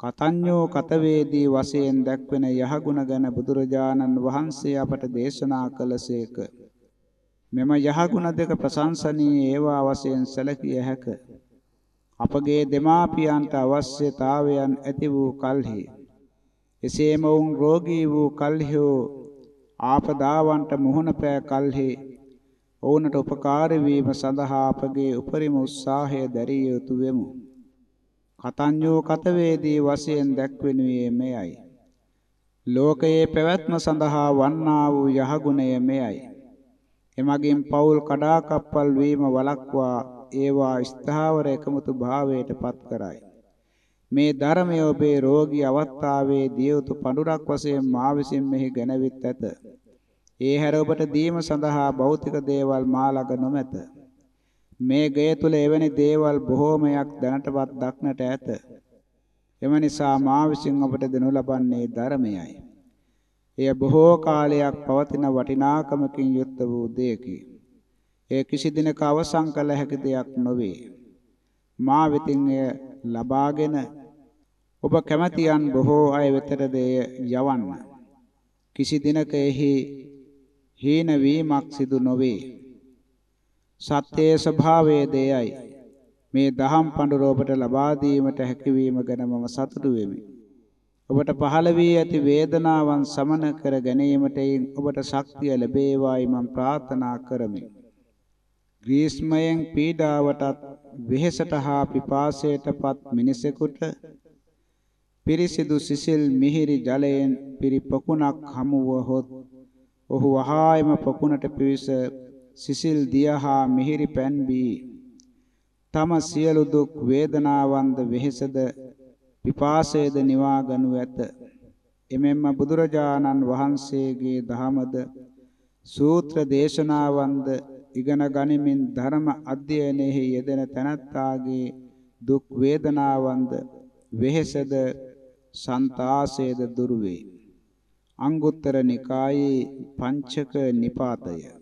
කතඤ්ඤෝ කතවේදී වශයෙන් දැක්වෙන යහගුණ ගැන බුදුරජාණන් වහන්සේ අපට දේශනා කළසේක. මෙම යහගුණ දෙක ප්‍රශංසනීය ඒවා වශයෙන් සැලකිය හැක. අපගේ දෙමාපියන්ට අවශ්‍යතාවයන් ඇති වූ කල්හි එසේම වුන් රෝගී වූ කල්හි ආපදාවන්ට මුහුණ පෑ කල්හි ඔවුන්ට උපකාර වීම සඳහා අපගේ උපරිම උත්සාහය දැරිය යුතු වෙමු. කතඤ්ඤෝ කතවේදී වශයෙන් දැක්වෙනුයේ මෙයයි. ලෝකයේ පැවැත්ම සඳහා වන්නා වූ යහගුණය මෙයයි. එමගින් පෞල් කඩාකප්පල් වීම වළක්වා ඒවා ස්ථාවර එකමුතු භාවයට පත් කරයි. මේ ධර්මය ඔබේ රෝගී අවස්ථාවේ දියුතු පඳුරක් වශයෙන් මා විසින් මෙහි ගෙනවිත් ඇත. ඒ හැර ඔබට දීම සඳහා භෞතික දේවල් මා ළඟ නොමැත. මේ ගේ තුල එවැනි දේවල් බොහෝමයක් දැනටවත් දක්නට ඇත. එම නිසා මා විසින් ඔබට දෙනු ලබන්නේ ධර්මයයි. එය බොහෝ කාලයක් පවතින වටිනාකමකින් යුක්ත වූ දෙයකි. එය කිසි දිනක අවසන් කළ හැකි දෙයක් නොවේ. මා වෙතින් එය ලබාගෙන ඔබ කැමැතියන් බොහෝ අය වෙතට දෙය යවන්න. කිසි දිනක එහි හීන වීමක් සිදු නොවේ. සත්‍යයේ ස්වභාවය දෙයයි. මේ දහම් පඬුර ඔබට ලබා දීමට හැකියවීම ගැන මම සතුටු වෙමි. ඔබට පහළ වී ඇති වේදනාවන් සමන කර ගැනීමට ඔබට ශක්තිය ලැබේවායි මම ප්‍රාර්ථනා කරමි. ග්‍රීස්මයෙන් පීඩාවටත් වෙහෙසට හා පිපාසයටපත් මිනිසෙකුට පිරිසිදු සිසිල් මිහිරි ජලයෙන් පිරි පොකුණක් හමුවහොත් ඔහු වහායම පොකුණට පිවිස සිසිල් දියහා මිහිරි පැන් බී තම සියලු දුක් වේදනාවන්ද වෙහෙසද පිපාසයද නිවා ගනු ඇත. එමෙන්ම බුදුරජාණන් වහන්සේගේ දහමද සූත්‍ර දේශනාවන්ද ඉගෙන ගනිමින් ධර්ම අධ්‍යයනයේ යෙදෙන තනත්තාගේ දුක් වේදනාවන්ද වෙහෙසද සන්තාසයේද දුරු වේ අංගුත්තර නිකායේ පංචක නිපාතය.